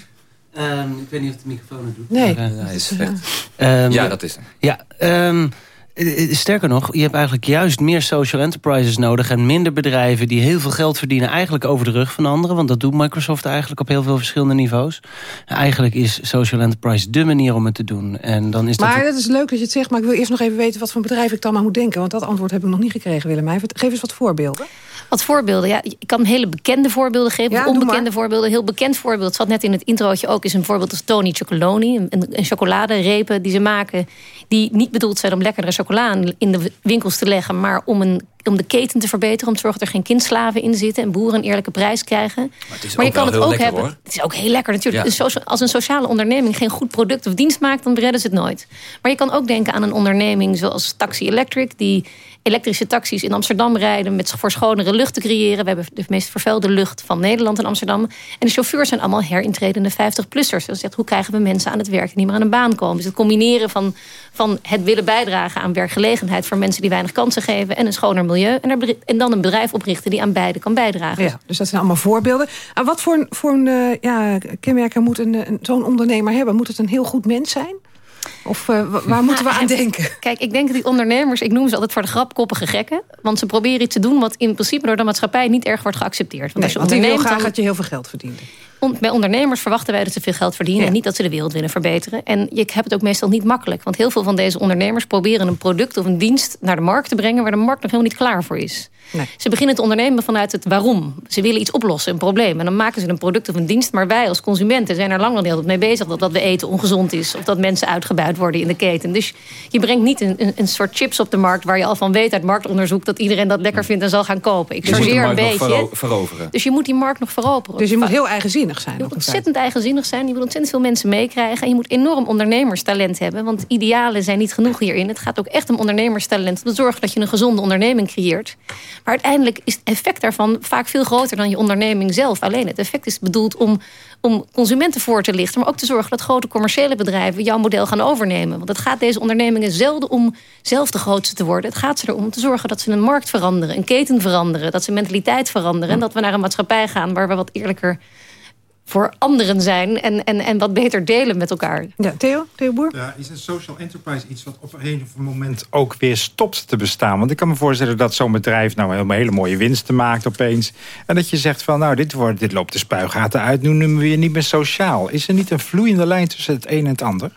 Ehm, ik weet niet of de microfoon het doet. Nee. Is slecht. Ehm, ja, dat is. Ja, ehm, eh, eh, sterker nog, je hebt eigenlijk juist meer social enterprises nodig... en minder bedrijven die heel veel geld verdienen... eigenlijk over de rug van anderen. Want dat doet Microsoft eigenlijk op heel veel verschillende niveaus. Eigenlijk is social enterprise dé manier om het te doen. En dan is Maar dat... dat is leuk dat je het zegt, maar ik wil eerst nog even weten... wat voor bedrijf ik dan maar moet denken. Want dat antwoord heb ik nog niet gekregen, Willemijn. Geef eens wat voorbeelden. Wat voorbeelden? Ja, ik kan hele bekende voorbeelden geven. Ja, onbekende voorbeelden. Heel bekend voorbeeld. Het zat net in het introotje ook. Is een voorbeeld als Tony Chocoloni. Een, een chocoladerepen die ze maken. Die niet bedoeld zijn om lekkere chocola in de winkels te leggen. Maar om een om de keten te verbeteren, om te zorgen dat er geen kindslaven in zitten en boeren een eerlijke prijs krijgen. Maar, het is je kan het ook lekker, hebben. hoor. Het is ook heel lekker natuurlijk. Ja. Als een sociale onderneming geen goed product of dienst maakt, dan redden ze het nooit. Maar je kan ook denken aan een onderneming zoals Taxi Electric, die elektrische taxis in Amsterdam rijden met voor schonere lucht te creëren. We hebben de meest vervuilde lucht van Nederland in Amsterdam. En de chauffeurs zijn allemaal herintredende 50-plussers. Dat zegt, hoe krijgen we mensen aan het werk die niet meer aan een baan komen? Dus het combineren van, van het willen bijdragen aan werkgelegenheid voor mensen die weinig kansen geven en een schoner milieu. En, dan een bedrijf oprichten die aan beide kan bijdragen. Ja, dus dat zijn allemaal voorbeelden. En wat voor, voor een eh, ja, moet een- zo'n ondernemer hebben? Moet het een heel goed mens zijn? Of eh, wa- waar moeten we aan denken? Kijk, ik denk dat die ondernemers, ik noem ze altijd voor de grap koppige gekken. Want ze proberen iets te doen wat in principe door de maatschappij niet erg wordt geaccepteerd. Nee, als je want die wil graag dan- dat je heel veel geld verdient. Bij ondernemers verwachten wij dat ze veel geld verdienen... Ja. en niet dat ze de wereld willen verbeteren. En je hebt het ook meestal niet makkelijk. Want heel veel van deze ondernemers proberen een product of een dienst... naar de markt te brengen waar de markt nog helemaal niet klaar voor is. Ze beginnen te ondernemen vanuit het waarom. Ze willen iets oplossen, een probleem. En dan maken ze een product of een dienst. Maar wij als consumenten zijn er lang niet altijd mee bezig... dat wat we eten ongezond is. Of dat mensen uitgebuit worden in de keten. Dus je brengt niet een, een, een soort chips op de markt... waar je al van weet uit marktonderzoek... dat iedereen dat lekker vindt en zal gaan kopen. Ik Je moet de chargeer een markt nog beetje. vero- veroveren. Dus je moet die markt nog veroveren. Dus je moet heel eigenzinnig zijn. Je moet ontzettend eigenzinnig zijn. Je moet ontzettend veel mensen meekrijgen. En je moet enorm ondernemerstalent hebben. Want idealen zijn niet genoeg hierin. Het gaat ook echt om ondernemerstalent. Om te zorgen dat je een gezonde onderneming creëert. Maar uiteindelijk is het effect daarvan vaak veel groter dan je onderneming zelf. Alleen het effect is bedoeld om, om consumenten voor te lichten. Maar ook te zorgen dat grote commerciële bedrijven jouw model gaan overnemen. Want het gaat deze ondernemingen zelden om zelf de grootste te worden. Het gaat ze erom te zorgen dat ze een markt veranderen. Een keten veranderen. Dat ze mentaliteit veranderen. En dat we naar een maatschappij gaan waar we wat eerlijker voor anderen zijn en, en, en wat beter delen met elkaar. Ja, Theo, Theo Boer? Ja, is een social enterprise iets wat op een gegeven moment ook weer stopt te bestaan? Want ik kan me voorstellen dat zo'n bedrijf nou helemaal hele mooie winsten maakt opeens. En dat je zegt van nou, dit, wordt, dit loopt de spuigaten uit, nu noemen we je niet meer sociaal. Is er niet een vloeiende lijn tussen het een en het ander?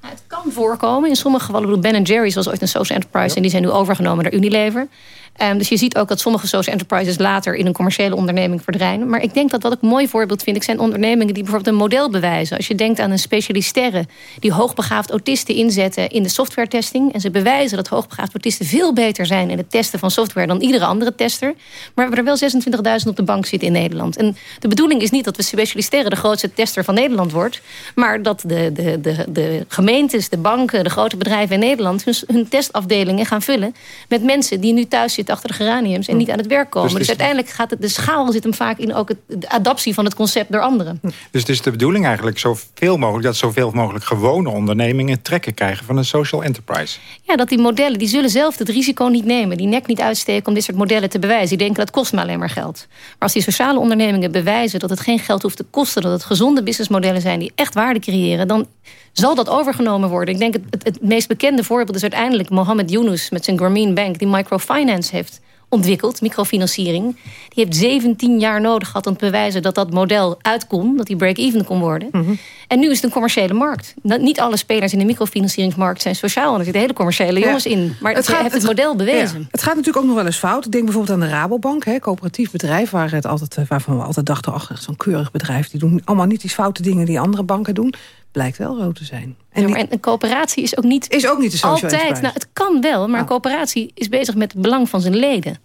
Het kan voorkomen. In sommige gevallen, ik bedoel, Ben Jerry's was ooit een social enterprise... en die zijn nu overgenomen door Unilever. Ehm, dus je ziet ook dat sommige social enterprises later... in een commerciële onderneming verdwijnen. Maar ik denk dat wat ik een mooi voorbeeld vind... ik zijn ondernemingen die bijvoorbeeld een model bewijzen. Als je denkt aan een specialisterre... die hoogbegaafd autisten inzetten in de softwaretesting... en ze bewijzen dat hoogbegaafd autisten veel beter zijn... in het testen van software dan iedere andere tester. Maar we hebben er wel 26.000 op de bank zitten in Nederland. En de bedoeling is niet dat we specialisterre... de grootste tester van Nederland wordt... maar dat de, de, de, de gemeentes, de banken, de grote bedrijven in Nederland... hun, hun testafdelingen gaan vullen met mensen die nu thuis zitten achter de geraniums... en niet aan het werk komen. Dus Dus, uiteindelijk gaat het, de schaal zit hem vaak in ook het, de adaptie van het concept door anderen. Dus het is de bedoeling eigenlijk zoveel mogelijk... dat zoveel mogelijk gewone ondernemingen trekken krijgen van een social enterprise. Ja, dat die modellen, die zullen zelf het risico niet nemen. Die nek niet uitsteken om dit soort modellen te bewijzen. Die denken dat kost me alleen maar geld. Maar als die sociale ondernemingen bewijzen dat het geen geld hoeft te kosten... dat het gezonde businessmodellen zijn die echt waarde creëren... dan zal dat overgenomen worden. Ik denk het, het, het meest bekende voorbeeld is uiteindelijk Mohammed Yunus... met zijn Grameen Bank, die microfinance heeft ontwikkeld, microfinanciering. Die heeft 17 jaar nodig gehad om te bewijzen dat dat model uit kon. Dat die break-even kon worden. Mhm. En nu is het een commerciële markt. Niet alle spelers in de microfinancieringsmarkt zijn sociaal. En er zitten hele commerciële Ja. jongens in. Maar het, heeft het, model bewezen. Ja. Het gaat natuurlijk ook nog wel eens fout. Ik denk bijvoorbeeld aan de Rabobank, hè, coöperatief bedrijf... Waar het altijd, eh, waarvan we altijd dachten, ach, zo'n keurig bedrijf... die doen allemaal niet die foute dingen die andere banken doen. Blijkt wel rood te zijn. En, maar een coöperatie is ook niet, is ook niet de altijd. enterprise. Nou, het kan wel, maar een coöperatie is bezig met het belang van zijn leden.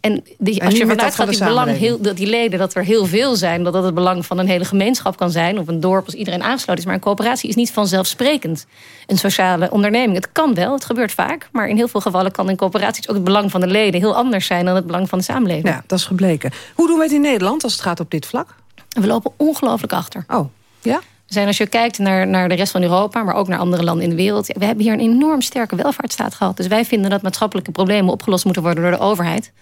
En die, En als je vanuit gaat die, belang heel, dat die leden dat er heel veel zijn, dat dat het belang van een hele gemeenschap kan zijn, of een dorp als iedereen aangesloten is. Maar een coöperatie is niet vanzelfsprekend een sociale onderneming. Het kan wel, het gebeurt vaak, maar in heel veel gevallen kan in coöperaties ook het belang van de leden heel anders zijn dan het belang van de samenleving. Ja, dat is gebleken. Hoe doen we het in Nederland als het gaat op dit vlak? We lopen ongelooflijk achter. Oh, ja? Zijn, als je kijkt naar, naar de rest van Europa, maar ook naar andere landen in de wereld. We hebben hier een enorm sterke welvaartsstaat gehad. Dus wij vinden dat maatschappelijke problemen opgelost moeten worden door de overheid.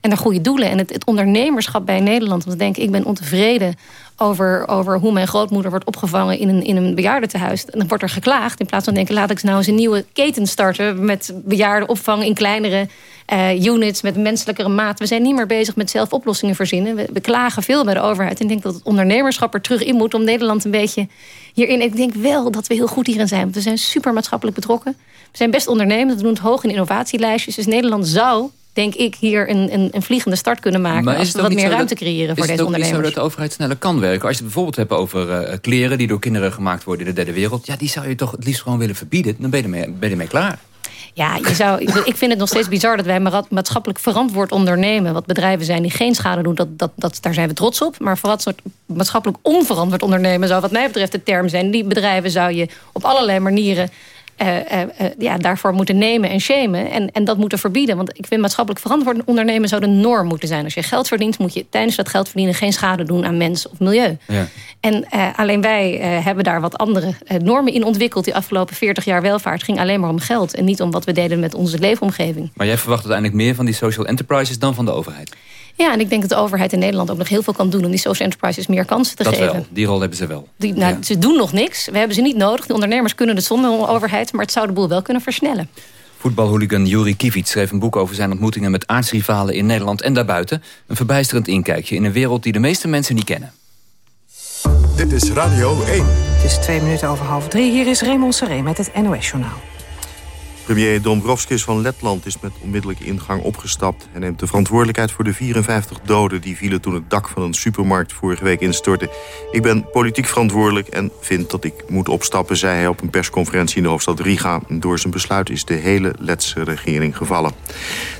En er goede doelen. En het, ondernemerschap bij Nederland. Want ik denk, ik ben ontevreden over, over hoe mijn grootmoeder wordt opgevangen in een, in een bejaardentehuis. En dan wordt er geklaagd. In plaats van denken, laat ik nou eens een nieuwe keten starten met bejaardenopvang in kleinere eh, units met menselijkere maat. We zijn niet meer bezig met zelf oplossingen verzinnen. We, we klagen veel bij de overheid. En ik denk dat het ondernemerschap er terug in moet om Nederland een beetje hierin. Ik denk wel dat we heel goed hierin zijn. Want we zijn super maatschappelijk betrokken. We zijn best ondernemend. We doen het hoog in innovatielijstjes. Dus Nederland zou, denk ik, hier een, een, een vliegende start kunnen maken. als we wat meer ruimte creëren voor is deze het ook niet zo ondernemers. dat de overheid sneller kan werken? Als je het bijvoorbeeld hebt over eh, kleren die door kinderen gemaakt worden in de derde wereld. Ja, die zou je toch het liefst gewoon willen verbieden. Dan ben je ermee, ben je ermee klaar. Ja, je zou, ik, vind het nog steeds bizar dat wij ma- maatschappelijk verantwoord ondernemen. Wat bedrijven zijn die geen schade doen, dat, dat, dat, daar zijn we trots op. Maar voor wat soort maatschappelijk onverantwoord ondernemen zou wat mij betreft de term zijn. Die bedrijven zou je op allerlei manieren ja, daarvoor moeten nemen en shamen. En, en dat moeten verbieden. Want ik vind maatschappelijk verantwoord ondernemen zou de norm moeten zijn. Als je geld verdient, moet je tijdens dat geld verdienen geen schade doen aan mens of milieu. Ja. En eh, alleen wij eh, hebben daar wat andere eh, normen in ontwikkeld. Die afgelopen 40 jaar welvaart ging alleen maar om geld. En niet om wat we deden met onze leefomgeving. Maar jij verwacht uiteindelijk meer van die social enterprises dan van de overheid. Ja, en ik denk dat de overheid in Nederland ook nog heel veel kan doen... om die social enterprises meer kansen te dat geven. wel, die rol hebben ze wel. Die, nou, Ze doen nog niks. We hebben ze niet nodig. De ondernemers kunnen het zonder de overheid. Maar het zou de boel wel kunnen versnellen. Voetbalhooligan Juri Kivic schreef een boek over zijn ontmoetingen met aardsrivalen in Nederland en daarbuiten. Een verbijsterend inkijkje in een wereld die de meeste mensen niet kennen. Dit is Radio 1. Het is twee minuten over half drie. Hier is Raymond Seré met het NOS-journaal. Premier Dombrovskis van Letland is met onmiddellijke ingang opgestapt... en neemt de verantwoordelijkheid voor de 54 doden... die vielen toen het dak van een supermarkt vorige week instortte. Ik ben politiek verantwoordelijk en vind dat ik moet opstappen... zei hij op een persconferentie in de hoofdstad Riga. Door zijn besluit is de hele Letse regering gevallen.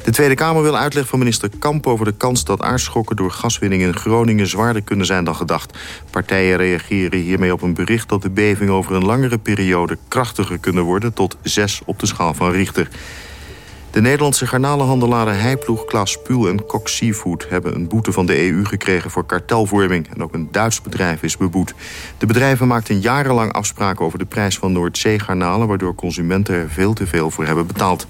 De Tweede Kamer wil uitleg van minister Kamp over de kans... dat aardschokken door gaswinning in Groningen zwaarder kunnen zijn dan gedacht. Partijen reageren hiermee op een bericht... dat de bevingen over een langere periode krachtiger kunnen worden... tot 6 op de schaal De Nederlandse garnalenhandelaren Heiploeg, Klaas Spuul en Kok Seafood... hebben een boete van de EU gekregen voor kartelvorming. En ook een Duits bedrijf is beboet. De bedrijven maakten jarenlang afspraken over de prijs van Noordzeegarnalen... waardoor consumenten er veel te veel voor hebben betaald.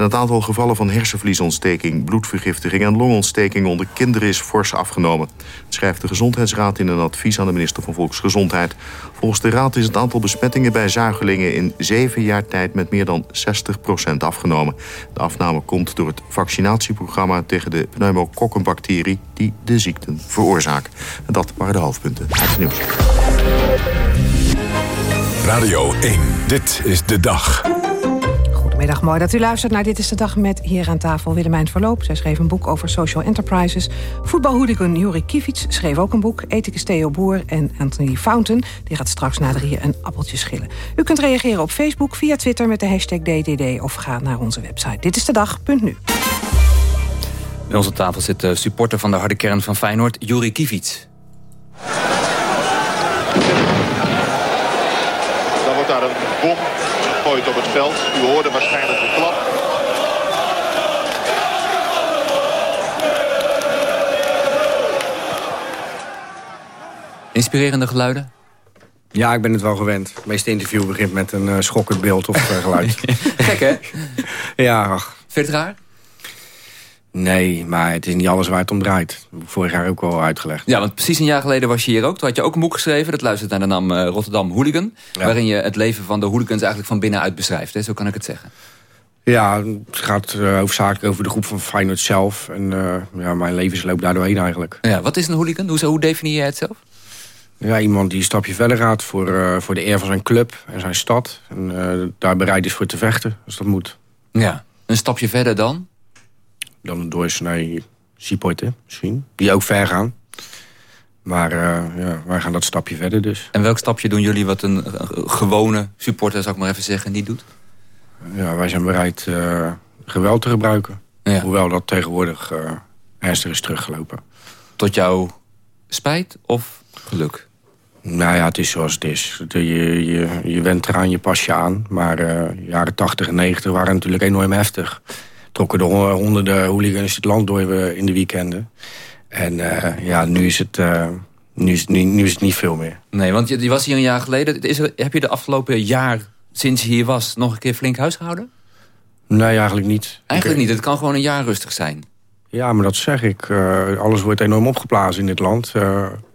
Het aantal gevallen van hersenvliesontsteking, bloedvergiftiging en longontsteking onder kinderen is fors afgenomen. Schrijft de Gezondheidsraad in een advies aan de minister van Volksgezondheid. Volgens de raad is het aantal besmettingen bij zuigelingen in zeven jaar tijd met meer dan 60% afgenomen. De afname komt door het vaccinatieprogramma tegen de pneumokokkenbacterie die de ziekten veroorzaakt. Dat waren de hoofdpunten. het nieuws. Radio 1, dit is de dag. Goedemiddag, mooi dat u luistert naar Dit is de Dag met hier aan tafel Willemijn Verloop. Zij schreef een boek over social enterprises. Voetbalhooligan Juri Kivic schreef ook een boek. Ethicus Theo Boer en Anthony Fountain. Die gaat straks na drieën een appeltje schillen. U kunt reageren op Facebook, via Twitter met de hashtag DDD... of ga naar onze website Dit is de Dag.nu. Bij onze tafel zit de supporter van de harde kern van Feyenoord, Juri Kivic. Dan wordt daar een bom gegooid op het veld. U hoorde waarschijnlijk de klap. Inspirerende geluiden? Ja, ik ben het wel gewend. Het meeste interview begint met een uh, schokkend beeld of uh, geluid. Gek, hè? ja, ach. Vind je het raar? Nee, maar het is niet alles waar het om draait. Vorig jaar ook al uitgelegd. Ja, want precies een jaar geleden was je hier ook. Toen had je ook een boek geschreven, dat luistert naar de naam uh, Rotterdam Hooligan. Ja. Waarin je het leven van de hooligans eigenlijk van binnenuit beschrijft. Hè? Zo kan ik het zeggen. Ja, het gaat uh, hoofdzakelijk over de groep van Feyenoord zelf. En uh, ja, mijn levensloop daar doorheen eigenlijk. Ja, wat is een hooligan? Hoe, hoe definieer je het zelf? Ja, iemand die een stapje verder gaat voor, uh, voor de eer van zijn club en zijn stad. En daar bereid is voor te vechten, als dat moet. Ja, een stapje verder dan? Dan een doorsnee Seaporten misschien, die ook ver gaan. Maar uh, ja, wij gaan dat stapje verder dus. En welk stapje doen jullie wat een gewone supporter, zou ik maar even zeggen, niet doet? Ja, wij zijn bereid geweld te gebruiken. Ja. Hoewel dat tegenwoordig ernstig is teruggelopen. Tot jouw spijt of geluk? Nou ja, het is zoals het is. Je, je, je went eraan, je pas je aan. Maar uh, jaren 80 en 90 waren natuurlijk enorm heftig. Trokken de honderden hooligans het land door in de weekenden. En uh, ja, nu is, het, uh, nu, is, nu, nu, is het niet veel meer. Nee, want je, was hier een jaar geleden. Is er, heb je de afgelopen jaar, sinds je hier was, nog een keer flink huis gehouden? Nee, eigenlijk niet. Eigenlijk niet, het kan gewoon een jaar rustig zijn. Ja, maar dat zeg ik. Uh, alles wordt enorm opgeblazen in dit land.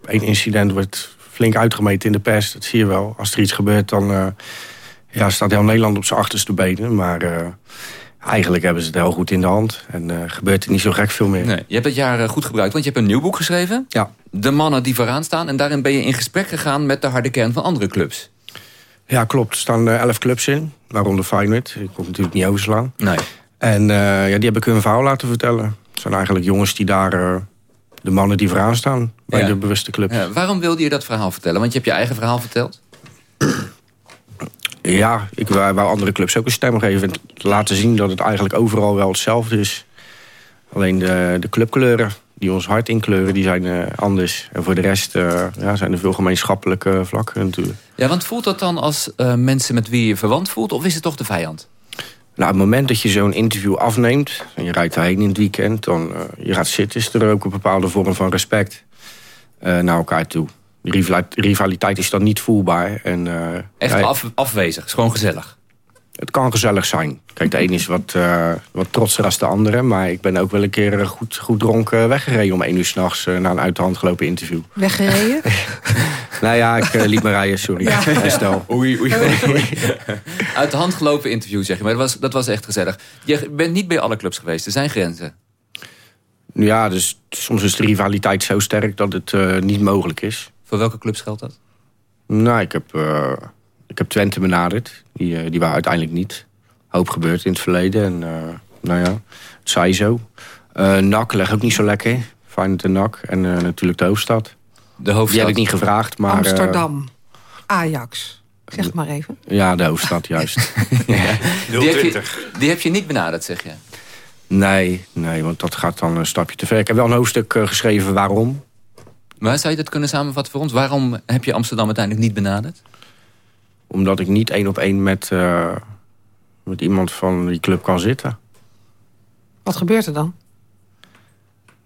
Eén incident wordt flink uitgemeten in de pers. Dat zie je wel. Als er iets gebeurt, dan ja, staat heel Nederland op zijn achterste benen. Maar eigenlijk hebben ze het heel goed in de hand. En uh, gebeurt er niet zo gek veel meer. Nee, je hebt het jaar goed gebruikt, want je hebt een nieuw boek geschreven. Ja. De mannen die vooraan staan. En daarin ben je in gesprek gegaan met de harde kern van andere clubs. Ja, klopt. Er staan elf clubs in. Waaronder Feyenoord. Ik kom natuurlijk niet overslaan. Nee. En ja, die heb ik hun verhaal laten vertellen. Het zijn eigenlijk jongens die daar de mannen die vooraan staan bij ja. de bewuste clubs. Ja, waarom wilde je dat verhaal vertellen? Want je hebt je eigen verhaal verteld. Ja, ik wou andere clubs ook een stem geven. En laten zien dat het eigenlijk overal wel hetzelfde is. Alleen de, de clubkleuren die ons hart inkleuren, die zijn uh, anders. En voor de rest uh, ja, zijn er veel gemeenschappelijke vlakken natuurlijk. Ja, want voelt dat dan als uh, mensen met wie je verwant voelt... of is het toch de vijand? Nou, op het moment dat je zo'n interview afneemt... en je rijdt daarheen in het weekend, dan je gaat zitten... is er ook een bepaalde vorm van respect naar elkaar toe. Rivaliteit is dan niet voelbaar. En, uh, Echt af, afwezig, is gewoon gezellig? Het kan gezellig zijn. Kijk, de een is wat, uh, wat trotser dan de andere. Maar ik ben ook wel een keer goed, goed dronken weggereden... om één uur s'nachts uh, naar een uit de hand gelopen interview. Weggereden? nou ja, ik uh, liep me rijden, sorry. Ja. Stel. Oei, oei, oei. uit de hand gelopen interview, zeg je. Maar dat was, dat was echt gezellig. Je bent niet bij alle clubs geweest. Er zijn grenzen. Ja, dus soms is de rivaliteit zo sterk dat het uh, niet mogelijk is. Voor welke clubs geldt dat? Nou, ik heb, uh, ik heb Twente benaderd. Die, uh, die waren uiteindelijk niet. Hoop gebeurd in het verleden. En nou ja, het zij zo. NAC leg ook niet zo lekker. Feyenoord en NAC. En natuurlijk de hoofdstad. De hoofdstad? Die heb ik niet gevraagd, maar... Amsterdam. Ajax. Zeg maar even. Ja, de hoofdstad, juist. ja. die, heb je, die heb je niet benaderd, zeg je? Nee, nee, want dat gaat dan een stapje te ver. Ik heb wel een hoofdstuk uh, geschreven waarom. Maar zou je dat kunnen samenvatten voor ons? Waarom heb je Amsterdam uiteindelijk niet benaderd? Omdat ik niet één op één met, uh, met iemand van die club kan zitten. Wat gebeurt er dan?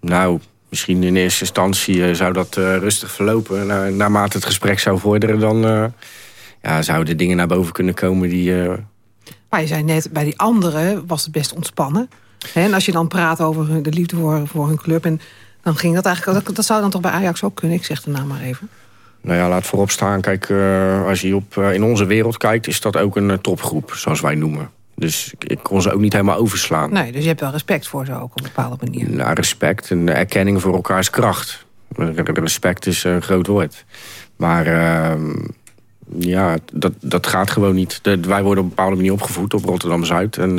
Nou, misschien in eerste instantie uh, zou dat rustig verlopen. Na, naarmate het gesprek zou vorderen, dan ja, zouden dingen naar boven kunnen komen die... Maar je zei net, bij die anderen was het best ontspannen. En als je dan praat over de liefde voor, voor hun club... En dan ging dat eigenlijk... Dat, dat zou dan toch bij Ajax ook kunnen? Ik zeg de naam maar even. Nou ja, laat voorop staan. Kijk, uh, als je op, uh, in onze wereld kijkt... is dat ook een uh, topgroep, zoals wij noemen. Dus ik, ik, kon ze ook niet helemaal overslaan. Nee, dus je hebt wel respect voor ze ook op een bepaalde manier. Nou, respect en erkenning voor elkaars kracht. Respect is een groot woord. Maar ehm, ja, dat, dat gaat gewoon niet. De, wij worden op een bepaalde manier opgevoed op Rotterdam-Zuid. En.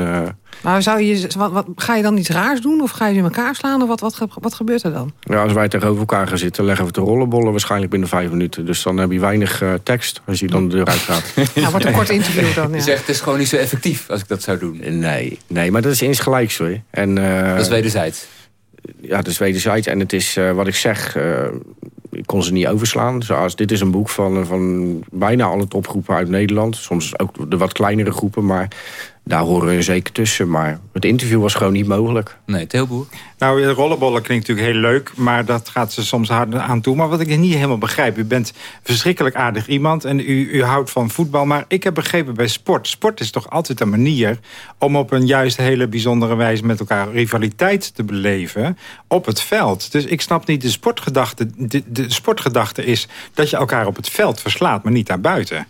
Maar zou je, wat, wat, ga je dan iets raars doen? Of ga je in elkaar slaan? Of wat, wat, wat gebeurt er dan? Ja, als wij tegenover elkaar gaan zitten, leggen we de rollenbollen waarschijnlijk binnen vijf minuten. Dus dan heb je weinig uh, tekst als je dan de deur uit gaat. Ja, wordt een kort interview dan. Ja. Je zegt, het is gewoon niet zo effectief als ik dat zou doen. Nee, nee maar dat is insgelijks hoor. En, uh, dat is wederzijds? Ja, dat is wederzijds. En het is wat ik zeg ik kon ze niet overslaan. Zoals, dit is een boek van, van bijna alle topgroepen uit Nederland. Soms ook de wat kleinere groepen, maar daar horen we zeker tussen. Maar het interview was gewoon niet mogelijk. Nee, Teelboer? Nou, rollenbollen klinkt natuurlijk heel leuk, maar dat gaat ze soms hard aan toe. Maar wat ik niet helemaal begrijp, u bent verschrikkelijk aardig iemand en u, u houdt van voetbal. Maar ik heb begrepen bij sport, sport is toch altijd een manier om op een juist hele bijzondere wijze met elkaar rivaliteit te beleven op het veld. Dus ik snap niet, de sportgedachte, de, de sportgedachte is dat je elkaar op het veld verslaat, maar niet daarbuiten.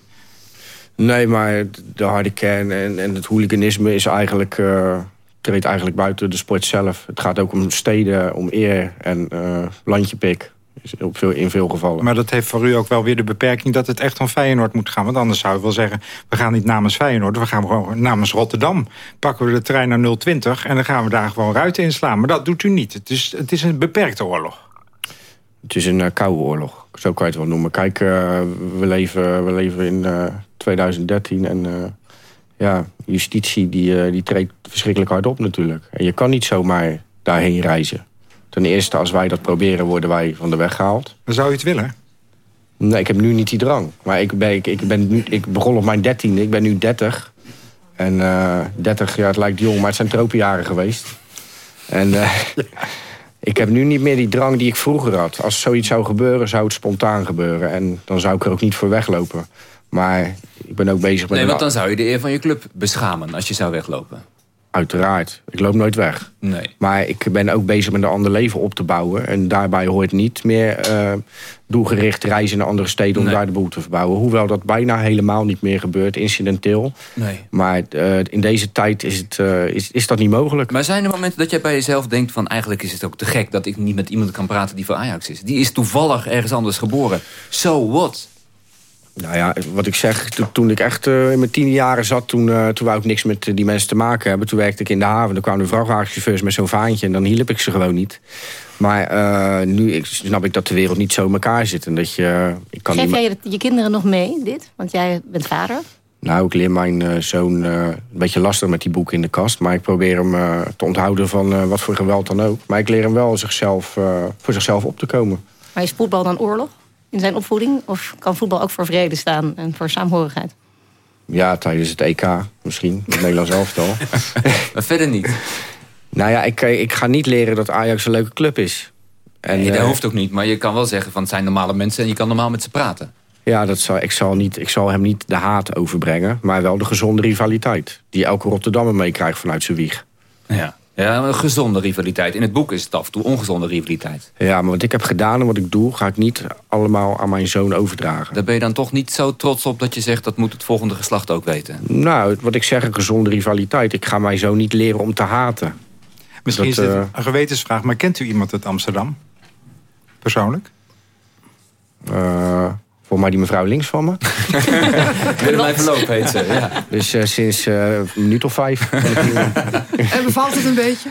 Nee, maar de harde kern en, en het hooliganisme is eigenlijk, uh, treedt eigenlijk buiten de sport zelf. Het gaat ook om steden, om eer en uh, landjepik. Op veel, in veel gevallen. Maar dat heeft voor u ook wel weer de beperking dat het echt om Feyenoord moet gaan. Want anders zou ik wel zeggen, we gaan niet namens Feyenoord. We gaan gewoon namens Rotterdam. Pakken we de trein naar 020 en dan gaan we daar gewoon ruiten inslaan. Maar dat doet u niet. Het is, het is een beperkte oorlog. Het is een uh, koude oorlog. Zo kan je het wel noemen. Kijk, we, leven, we leven in 2013. En uh, ja, justitie die, uh, die treedt verschrikkelijk hard op natuurlijk. En je kan niet zomaar daarheen reizen. Ten eerste, als wij dat proberen, worden wij van de weg gehaald. Maar zou je het willen? Nee, ik heb nu niet die drang. Maar ik, ben, ik, ik, ben nu, ik begon op mijn dertiende, ik ben nu 30. En uh, 30, ja, het lijkt jong, maar het zijn tropenjaren geweest. En uh, ik heb nu niet meer die drang die ik vroeger had. Als zoiets zou gebeuren, zou het spontaan gebeuren. En dan zou ik er ook niet voor weglopen. Maar ik ben ook bezig met... Nee, want dan zou je de eer van je club beschamen als je zou weglopen. Uiteraard. Ik loop nooit weg. Nee. Maar ik ben ook bezig met een ander leven op te bouwen. En daarbij hoort niet meer uh, doelgericht reizen naar andere steden... om Nee. daar de boel te verbouwen. Hoewel dat bijna helemaal niet meer gebeurt, incidenteel. Nee. Maar uh, in deze tijd is, het, uh, is, is dat niet mogelijk. Maar zijn er momenten dat jij bij jezelf denkt van... eigenlijk is het ook te gek dat ik niet met iemand kan praten die voor Ajax is. Die is toevallig ergens anders geboren. So what? Nou ja, wat ik zeg, to, toen ik echt uh, in mijn tiende jaren zat... Toen, uh, toen wou ik niks met die mensen te maken hebben. Toen werkte ik in de haven. Dan kwamen de vrachtwagenchauffeurs met zo'n vaantje... en dan hielp ik ze gewoon niet. Maar nu ik, snap ik dat de wereld niet zo in elkaar zit. En dat je, ik kan Geef jij je, je kinderen nog mee, dit? Want jij bent vader. Nou, ik leer mijn zoon een beetje lastig met die boeken in de kast. Maar ik probeer hem te onthouden van wat voor geweld dan ook. Maar ik leer hem wel zichzelf, voor zichzelf op te komen. Maar is voetbal dan oorlog? In zijn opvoeding? Of kan voetbal ook voor vrede staan en voor saamhorigheid? Ja, tijdens het EK misschien. Het Nederlands elftal. maar verder niet? Nou ja, ik, ik ga niet leren dat Ajax een leuke club is. En, nee, dat uh, hoeft ook niet. Maar je kan wel zeggen van het zijn normale mensen... en je kan normaal met ze praten. Ja, dat zal, ik, zal niet, ik zal hem niet de haat overbrengen... maar wel de gezonde rivaliteit. Die elke Rotterdammer meekrijgt vanuit zijn wieg. Ja. Ja, een gezonde rivaliteit. In het boek is het af en toe ongezonde rivaliteit. Ja, maar wat ik heb gedaan en wat ik doe... ga ik niet allemaal aan mijn zoon overdragen. Daar ben je dan toch niet zo trots op dat je zegt... dat moet het volgende geslacht ook weten? Nou, wat ik zeg, een gezonde rivaliteit. Ik ga mijn zoon niet leren om te haten. Misschien dat, is dit uh, een gewetensvraag, maar kent u iemand uit Amsterdam? Persoonlijk? Uh, voor mij die mevrouw links van me. Willemijn Verloop heet ze, ja. Dus uh, sinds uh, een minuut of vijf. en bevalt het een beetje?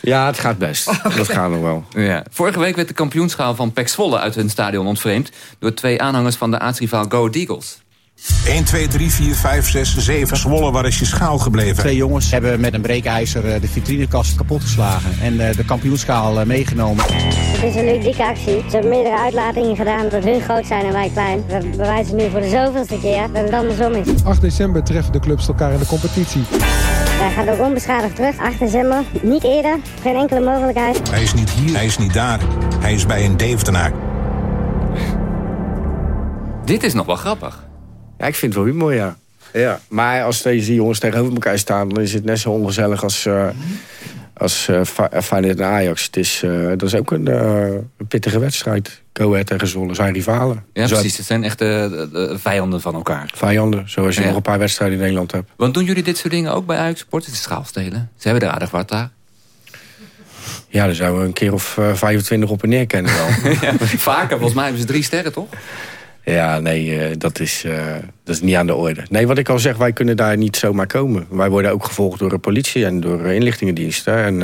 Ja, het gaat best. Okay. Dat gaat nog wel. Ja. Vorige week werd de kampioenschaal van Pek Zwolle uit hun stadion ontvreemd... door twee aanhangers van de aartsrivaal Go Eagles. 1, 2, 3, 4, 5, 6, 7. Zwolle, waar is je schaal gebleven? Twee jongens hebben met een breekijzer de vitrinekast kapot geslagen... en de kampioenschaal meegenomen. Het is een ludieke actie. Ze hebben meerdere uitlatingen gedaan dat hun groot zijn en wij klein. We bewijzen nu voor de zoveelste keer dat het andersom is. 8 december treffen de clubs elkaar in de competitie. Hij gaat ook onbeschadigd terug. 8 december, niet eerder. Geen enkele mogelijkheid. Hij is niet hier, hij is niet daar. Hij is bij een Deventenaar. Dit is nog wel grappig. Ja, ik vind het wel humor, ja. ja. Maar als deze jongens tegenover elkaar staan... dan is het net zo ongezellig als, uh, als uh, Feyenoord en Ajax. Het is, uh, dat is ook een, pittige wedstrijd. Go Ahead tegen Zwolle zijn rivalen. Ja, precies. Het zijn echt de, de vijanden van elkaar. Vijanden, zoals je ja. nog een paar wedstrijden in Nederland hebt. Want doen jullie dit soort dingen ook bij Ajax Sport? Het is schaalstelen. Ze hebben er aardig wat daar. Ja, daar zouden we een keer of 25 op en neer kennen wel. ja, vaker, volgens mij hebben ze drie sterren, toch? Ja, nee, uh, dat, is, uh, dat is niet aan de orde. Nee, wat ik al zeg, wij kunnen daar niet zomaar komen. Wij worden ook gevolgd door de politie en door inlichtingendiensten. En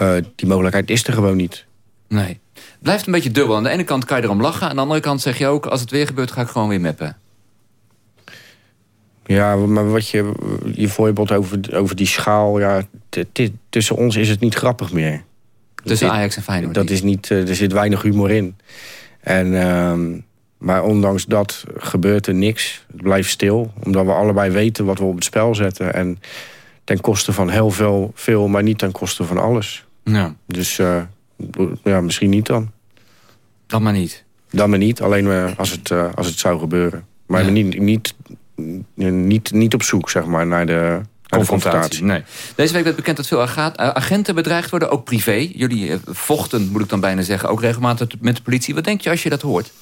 uh, die mogelijkheid is er gewoon niet. Nee. Het blijft een beetje dubbel. Aan de ene kant kan je erom lachen. Aan de andere kant zeg je ook, als het weer gebeurt, ga ik gewoon weer meppen. Ja, maar wat je, je voorbeeld over, over die schaal... Ja, tussen ons is het niet grappig meer. Tussen Ajax en Feyenoord? Dat is niet, er zit weinig humor in. En, ehm, maar ondanks dat gebeurt er niks. Het blijft stil. Omdat we allebei weten wat we op het spel zetten. En ten koste van heel veel, veel maar niet ten koste van alles. Ja. Dus uh, ja, misschien niet dan. Dan maar niet. Dan maar niet, alleen als, het, uh, als het zou gebeuren. Maar ja. niet, niet, niet, niet op zoek, zeg maar, naar de, confrontatie. Nee. Deze week werd bekend dat veel agenten bedreigd worden, ook privé. Jullie vochten, moet ik dan bijna zeggen, ook regelmatig met de politie. Wat denk je als je dat hoort?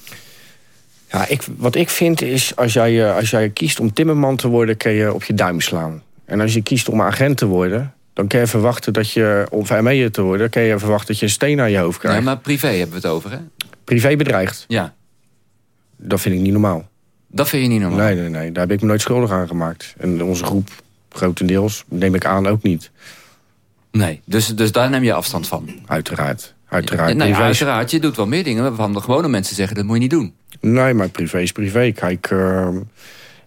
Ja, ik, wat ik vind is, als jij, als jij kiest om timmerman te worden... kun je op je duim slaan. En als je kiest om agent te worden... dan kun je verwachten dat je, om te worden... kun je verwachten dat je een steen aan je hoofd krijgt. Ja, maar privé hebben we het over, hè? Privé bedreigd? Ja. Dat vind ik niet normaal. Dat vind je niet normaal? Nee, nee, nee. Daar heb ik me nooit schuldig aan gemaakt. En onze groep, grotendeels, neem ik aan ook niet. Nee, dus, dus daar neem je afstand van? Uiteraard. Uiteraard. Nee, uiteraard. Je doet wel meer dingen waarvan de gewone mensen zeggen... dat moet je niet doen. Nee, maar privé is privé. Kijk, uh,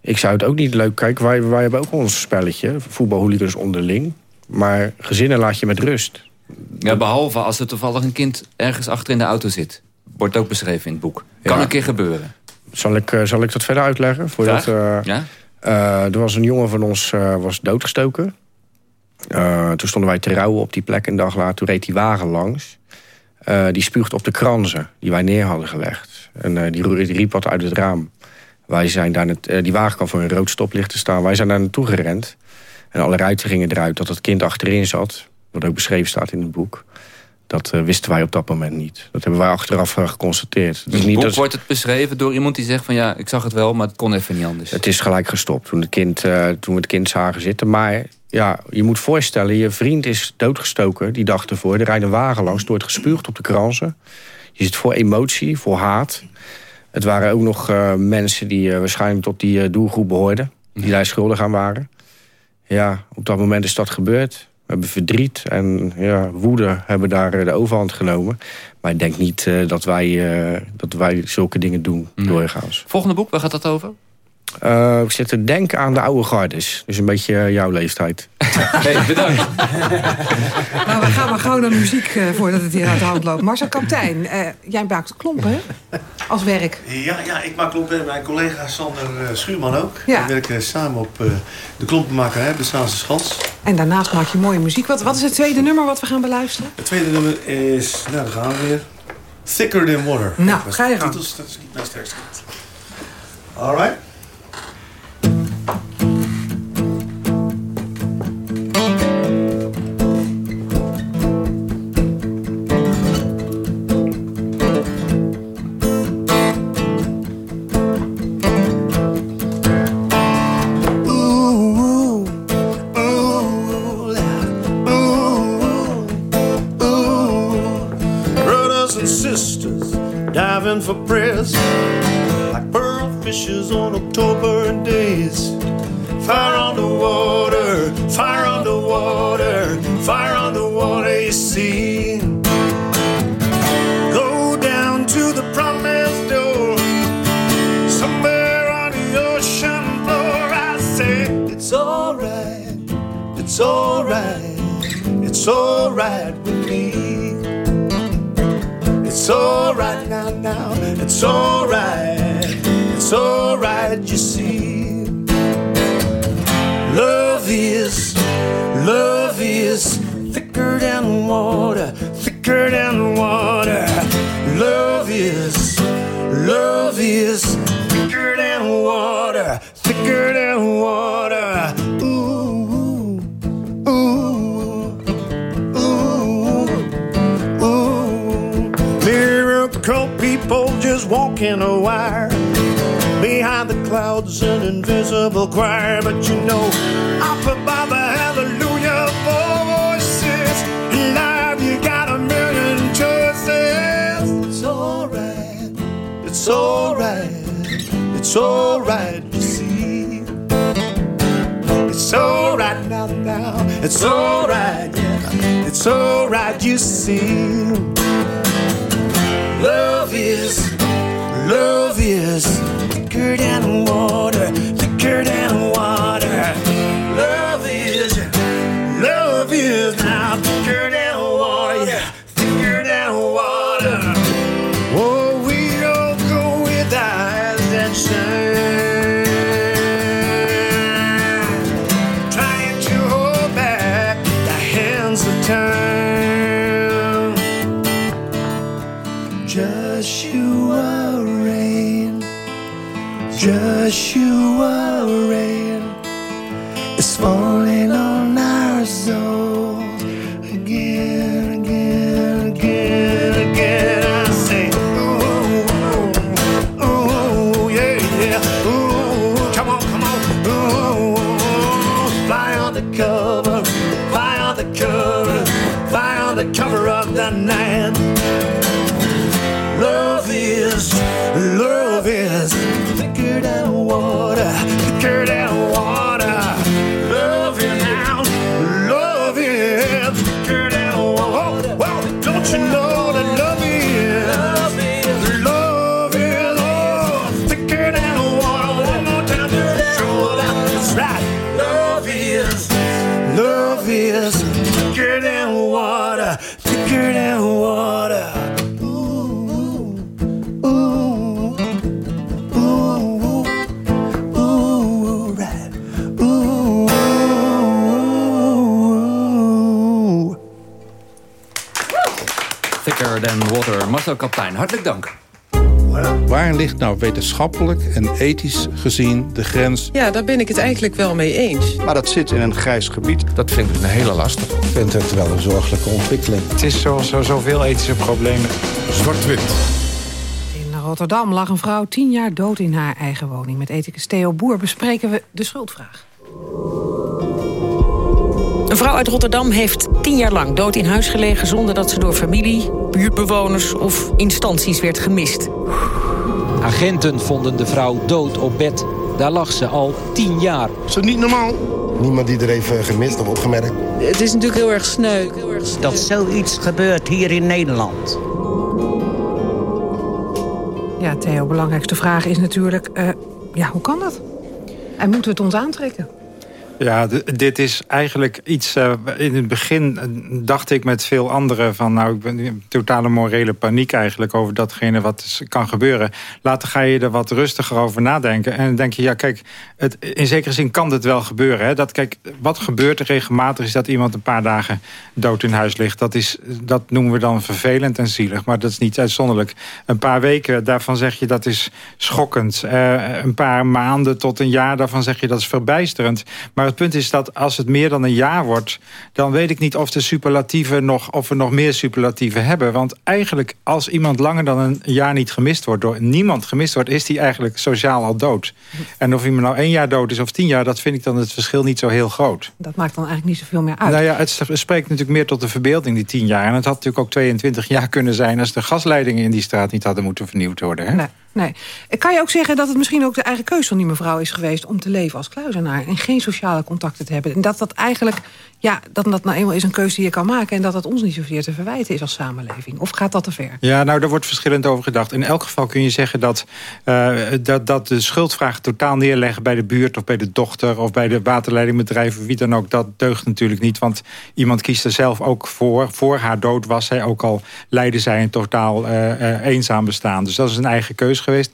ik zou het ook niet leuk... Kijk, wij, wij hebben ook ons spelletje. Voetbalhooligans onderling. Maar gezinnen laat je met rust. Ja, behalve als er toevallig een kind ergens achter in de auto zit. Wordt ook beschreven in het boek. Kan ja. een keer gebeuren. Zal ik, uh, zal ik dat verder uitleggen? Voordat, uh, ja? er was een jongen van ons was doodgestoken. toen stonden wij te rouwen op die plek een dag later. Toen reed die wagen langs. Die spuugde op de kransen die wij neer hadden gelegd. En die, die riep wat uit het raam. Wij zijn daar net, die wagen kwam voor een rood stoplicht te staan. Wij zijn daar naartoe gerend. En alle ruiten gingen eruit dat het kind achterin zat. Wat ook beschreven staat in het boek. Dat wisten wij op dat moment niet. Dat hebben wij achteraf geconstateerd. Dus niet dat... wordt het beschreven door iemand die zegt van ja, ik zag het wel, maar het kon even niet anders. Het is gelijk gestopt toen, het kind, toen we het kind zagen zitten. Maar ja, je moet voorstellen, je vriend is doodgestoken die dag ervoor. Er rijdt een wagen langs, wordt gespuugd op de kransen. Je zit voor emotie, voor haat. Het waren ook nog mensen die waarschijnlijk tot die doelgroep behoorden. Die daar schuldig aan waren. Ja, op dat moment is dat gebeurd. We hebben verdriet en ja, woede hebben daar de overhand genomen. Maar ik denk niet dat, wij, dat wij zulke dingen doen nee. doorgaans. Volgende boek, waar gaat dat over? Uh, ik zit te denken aan de oude gardes. Dus een beetje jouw leeftijd. hey, bedankt. nou, we gaan maar gewoon naar muziek uh, voordat het hier uit de hand loopt. Marcel Kaptein, uh, jij maakt klompen als werk. Ja, ja, ik maak klompen en mijn collega Sander Schuurman ook. Ja. We werken samen op de klompenmakerij, de Zaanse Schans. En daarnaast maak je mooie muziek. Wat, wat is het tweede nummer wat we gaan beluisteren? Het tweede nummer is, nou daar gaan we weer. Thicker Than Water. Nou, ga je gang. Dat is niet mijn sterkste. All right. A wire behind the clouds, an invisible choir. But you know, up above the hallelujah for voices, live you got a million choices. It's alright, it's alright, it's alright. You see, it's alright now, now. It's alright, yeah, it's alright. You see. Love is, love is thicker than water, thicker than Marcel Kaptein, hartelijk dank. Waar ligt nou wetenschappelijk en ethisch gezien de grens? Ja, daar ben ik het eigenlijk wel mee eens. Maar dat zit in een grijs gebied. Dat vind ik een hele lastige. Ik vind het wel een zorgelijke ontwikkeling. Het is zoals zo, zoveel ethische problemen. Zwart-wit. In Rotterdam lag een vrouw tien jaar dood in haar eigen woning. Met ethicus Theo Boer bespreken we de schuldvraag. Een vrouw uit Rotterdam heeft tien jaar lang dood in huis gelegen... zonder dat ze door familie, buurtbewoners of instanties werd gemist. Agenten vonden de vrouw dood op bed. Daar lag ze al tien jaar. Is dat niet normaal? Niemand die er eh, gemist of opgemerkt. Het is natuurlijk heel erg sneu. Heel erg sneu. Dat zoiets gebeurt hier in Nederland. Ja, Theo, belangrijkste vraag is natuurlijk... eh, ja, hoe kan dat? En moeten we het ons aantrekken? Ja, dit is eigenlijk iets... eh, in het begin eh, dacht ik met veel anderen van... nou, ik ben in totale morele paniek eigenlijk... over datgene wat kan gebeuren. Later ga je er wat rustiger over nadenken. En dan denk je, ja, kijk, het, in zekere zin kan dit wel gebeuren. Hè? Dat, kijk, wat gebeurt er regelmatig is dat iemand een paar dagen dood in huis ligt. Dat, is, dat noemen we dan vervelend en zielig. Maar dat is niet uitzonderlijk. Een paar weken, daarvan zeg je dat is schokkend. Eh, een paar maanden tot een jaar, daarvan zeg je dat is verbijsterend. Maar het punt is dat als het meer dan een jaar wordt... dan weet ik niet of de superlatieven nog, of we nog meer superlatieven hebben. Want eigenlijk, als iemand langer dan een jaar niet gemist wordt... door niemand gemist wordt, is die eigenlijk sociaal al dood. En of iemand nou één jaar dood is of tien jaar... dat vind ik dan het verschil niet zo heel groot. Dat maakt dan eigenlijk niet zoveel meer uit. Nou ja, het spreekt natuurlijk meer tot de verbeelding, die tien jaar. En het had natuurlijk ook 22 jaar kunnen zijn... als de gasleidingen in die straat niet hadden moeten vernieuwd worden. Hè? Nee, nee. Kan je ook zeggen dat het misschien ook de eigen keus van die mevrouw is geweest... om te leven als kluizenaar en geen sociale contacten te hebben? En dat dat eigenlijk, ja, dat dat nou eenmaal is een keuze die je kan maken... en dat dat ons niet zozeer te verwijten is als samenleving? Of gaat dat te ver? Ja, nou, daar wordt verschillend over gedacht. In elk geval kun je zeggen dat, eh, dat, dat de schuldvraag totaal neerleggen... bij de buurt of bij de dochter of bij de waterleidingbedrijven... wie dan ook, dat deugt natuurlijk niet. Want iemand kiest er zelf ook voor. Voor haar dood was zij ook al, leidde zij een totaal eh, eh, eenzaam bestaan. Dus dat is een eigen keus geweest.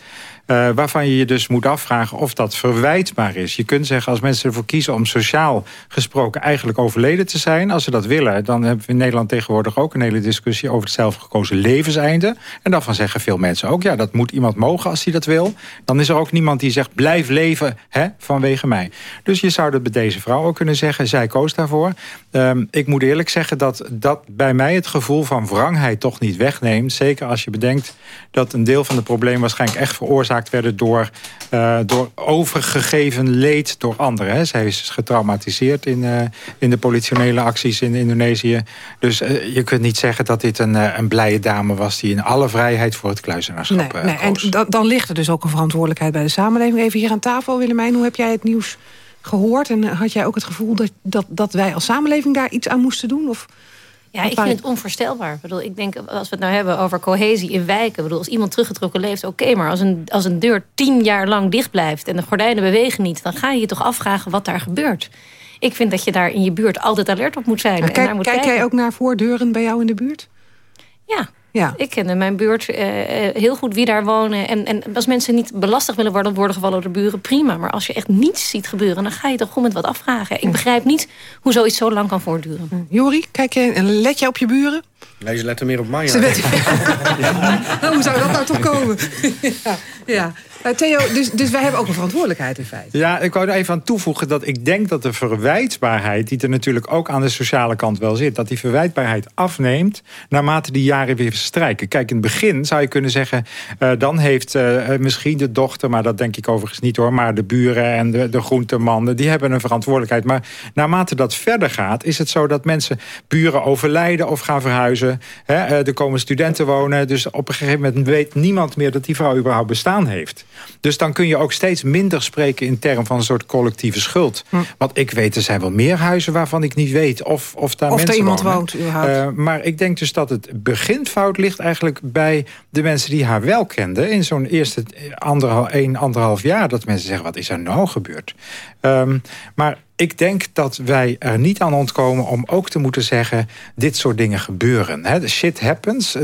Eh, waarvan je je dus moet afvragen of dat verwijtbaar is. Je kunt zeggen, als mensen ervoor kiezen om sociaal gesproken eigenlijk overleden te zijn, als ze dat willen, dan hebben we in Nederland tegenwoordig ook een hele discussie over het zelfgekozen levenseinde. En daarvan zeggen veel mensen ook, ja, dat moet iemand mogen als hij dat wil. Dan is er ook niemand die zegt, blijf leven hè, vanwege mij. Dus je zou dat bij deze vrouw ook kunnen zeggen, zij koos daarvoor. Ehm, ik moet eerlijk zeggen dat dat bij mij het gevoel van wrangheid toch niet wegneemt. Zeker als je bedenkt dat een deel van de problemen waarschijnlijk echt veroorzaakt werden door, uh, door overgegeven leed door anderen. Hè. Zij is getraumatiseerd in, uh, in de politionele acties in Indonesië. Dus uh, je kunt niet zeggen dat dit een, een blije dame was... die in alle vrijheid voor het kluizenaarschap nee, nee. En dan, dan ligt er dus ook een verantwoordelijkheid bij de samenleving. Even hier aan tafel, Willemijn, hoe heb jij het nieuws gehoord? En had jij ook het gevoel dat, dat, dat wij als samenleving daar iets aan moesten doen? Of... Ja, ik vind het onvoorstelbaar. Ik, bedoel, ik denk, als we het nou hebben over cohesie in wijken... Bedoel, als iemand teruggetrokken leeft, oké... Okay, maar als een, als een deur tien jaar lang dicht blijft... en de gordijnen bewegen niet... dan ga je je toch afvragen wat daar gebeurt. Ik vind dat je daar in je buurt altijd alert op moet zijn. Kijk, en daar moet kijk kijken. jij ook naar voordeuren bij jou in de buurt? Ja, ja. Ik ken in mijn buurt uh, heel goed wie daar wonen. En, en als mensen niet belastig willen worden, worden gevallen door de buren, prima. Maar als je echt niets ziet gebeuren, dan ga je toch gewoon met wat afvragen. Ik begrijp niet hoe zoiets zo lang kan voortduren. Jori, kijk je en let je op je buren? Nee, ze letten meer op mij. Ze ja. nou, hoe zou dat nou toch komen? ja, ja. Uh, Theo, dus, dus wij hebben ook een verantwoordelijkheid in feite. Ja, ik wou er even aan toevoegen dat ik denk dat de verwijtbaarheid... die er natuurlijk ook aan de sociale kant wel zit... dat die verwijtbaarheid afneemt naarmate die jaren weer verstrijken. Kijk, in het begin zou je kunnen zeggen... Uh, dan heeft uh, misschien de dochter, maar dat denk ik overigens niet hoor... maar de buren en de, de die hebben een verantwoordelijkheid. Maar naarmate dat verder gaat, is het zo dat mensen... buren overlijden of gaan verhuizen. Hè, er komen studenten wonen. Dus op een gegeven moment weet niemand meer... dat die vrouw überhaupt bestaan heeft. Dus dan kun je ook steeds minder spreken in termen van een soort collectieve schuld. Hm. Want ik weet, er zijn wel meer huizen waarvan ik niet weet of, of daar of mensen er iemand wonen. woont. Uh, maar ik denk dus dat het beginfout ligt eigenlijk bij de mensen die haar wel kenden. In zo'n eerste anderhalf, een, anderhalf jaar dat mensen zeggen, wat is er nou gebeurd? Um, maar ik denk dat wij er niet aan ontkomen om ook te moeten zeggen... dit soort dingen gebeuren. He, shit happens.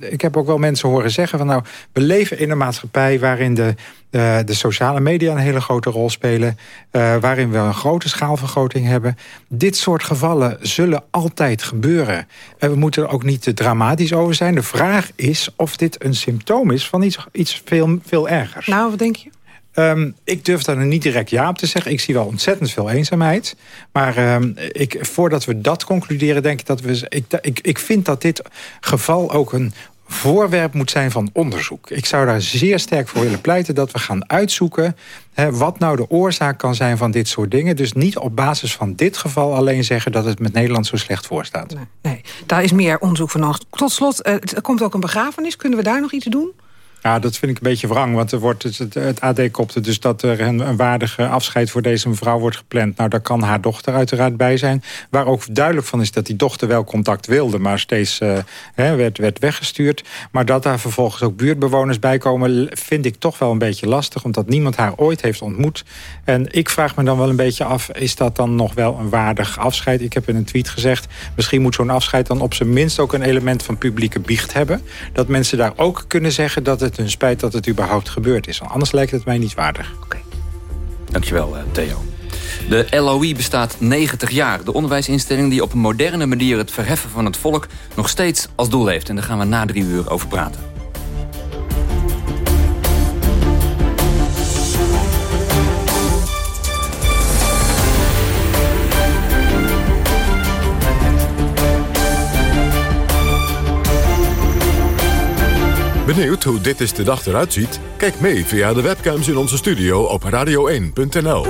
Ik heb ook wel mensen horen zeggen van... nou, we leven in een maatschappij waarin de, de sociale media... een hele grote rol spelen. Uh, waarin we een grote schaalvergroting hebben. Dit soort gevallen zullen altijd gebeuren. En we moeten er ook niet te dramatisch over zijn. De vraag is of dit een symptoom is van iets, iets veel, veel ergers. Nou, wat denk je? Um, ik durf daar niet direct ja op te zeggen. Ik zie wel ontzettend veel eenzaamheid. Maar um, ik, voordat we dat concluderen, denk ik dat we... Ik, ik, ik vind dat dit geval ook een voorwerp moet zijn van onderzoek. Ik zou daar zeer sterk voor willen pleiten dat we gaan uitzoeken... Hè, wat nou de oorzaak kan zijn van dit soort dingen. Dus niet op basis van dit geval alleen zeggen... dat het met Nederland zo slecht voorstaat. Nee, nee. daar is meer onderzoek voor nodig. Tot slot, uh, er komt ook een begrafenis. Kunnen we daar nog iets doen? Ja, dat vind ik een beetje wrang. Want er wordt het, AD kopte dus dat er een, waardige afscheid voor deze mevrouw wordt gepland. Nou, daar kan haar dochter uiteraard bij zijn. Waar ook duidelijk van is dat die dochter wel contact wilde... maar steeds uh, hè, werd, werd weggestuurd. Maar dat daar vervolgens ook buurtbewoners bij komen... vind ik toch wel een beetje lastig. Omdat niemand haar ooit heeft ontmoet. En ik vraag me dan wel een beetje af... is dat dan nog wel een waardig afscheid? Ik heb in een tweet gezegd... misschien moet zo'n afscheid dan op zijn minst ook een element van publieke biecht hebben. Dat mensen daar ook kunnen zeggen... dat het het een spijt dat het überhaupt gebeurd is. Want anders lijkt het mij niet waardig. Okay. Dankjewel, Theo. De LOI bestaat 90 jaar. De onderwijsinstelling die op een moderne manier het verheffen van het volk... nog steeds als doel heeft. En daar gaan we na drie uur over praten. Benieuwd hoe dit is de dag eruit ziet? Kijk mee via de webcams in onze studio op radio1.nl.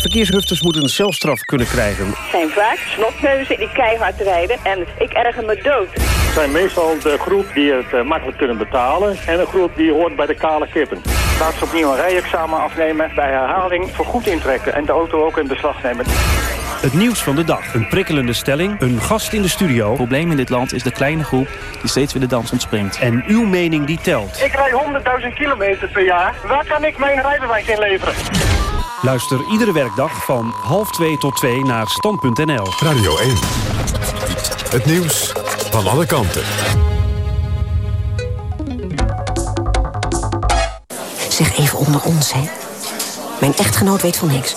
Verkeersrufters moeten een zelfstraf kunnen krijgen. Het zijn vaak snotneuzen die keihard rijden en ik erger me dood. Het zijn meestal de groep die het uh, makkelijk kunnen betalen en een groep die hoort bij de kale kippen. Laat ze opnieuw een rijexamen afnemen, bij herhaling voorgoed intrekken en de auto ook in beslag nemen. Het nieuws van de dag. Een prikkelende stelling. Een gast in de studio. Het probleem in dit land is de kleine groep die steeds weer de dans ontspringt. En uw mening die telt. Ik rij 100.000 kilometer per jaar. Waar kan ik mijn rijbewijs inleveren? Luister iedere werkdag van half 2 tot 2 naar stand.nl. Radio 1. Het nieuws van alle kanten. Zeg even onder ons, hè. Mijn echtgenoot weet van niks.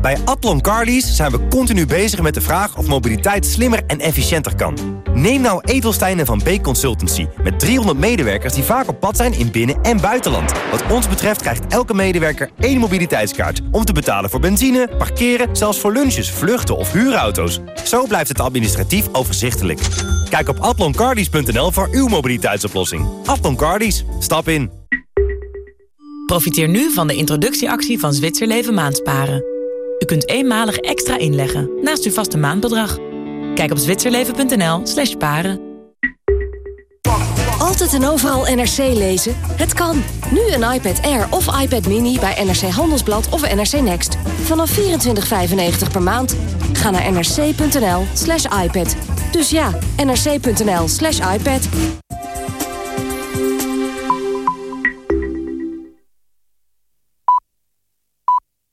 Bij Atlon Carlies zijn we continu bezig met de vraag of mobiliteit slimmer en efficiënter kan. Neem nou Edelstein Van Beek Consultancy. Met 300 medewerkers die vaak op pad zijn in binnen- en buitenland. Wat ons betreft krijgt elke medewerker één mobiliteitskaart. Om te betalen voor benzine, parkeren, zelfs voor lunches, vluchten of huurauto's. Zo blijft het administratief overzichtelijk. Kijk op atloncarlies.nl voor uw mobiliteitsoplossing. Atlon Carlies, stap in. Profiteer nu van de introductieactie van Zwitserleven Maandsparen. U kunt eenmalig extra inleggen naast uw vaste maandbedrag. Kijk op zwitserleven.nl slash paren. Altijd en overal NRC lezen? Het kan. Nu een iPad Air of iPad Mini bij NRC Handelsblad of NRC Next. Vanaf 24,95 per maand. Ga naar nrc.nl slash iPad. Dus ja, nrc.nl slash iPad.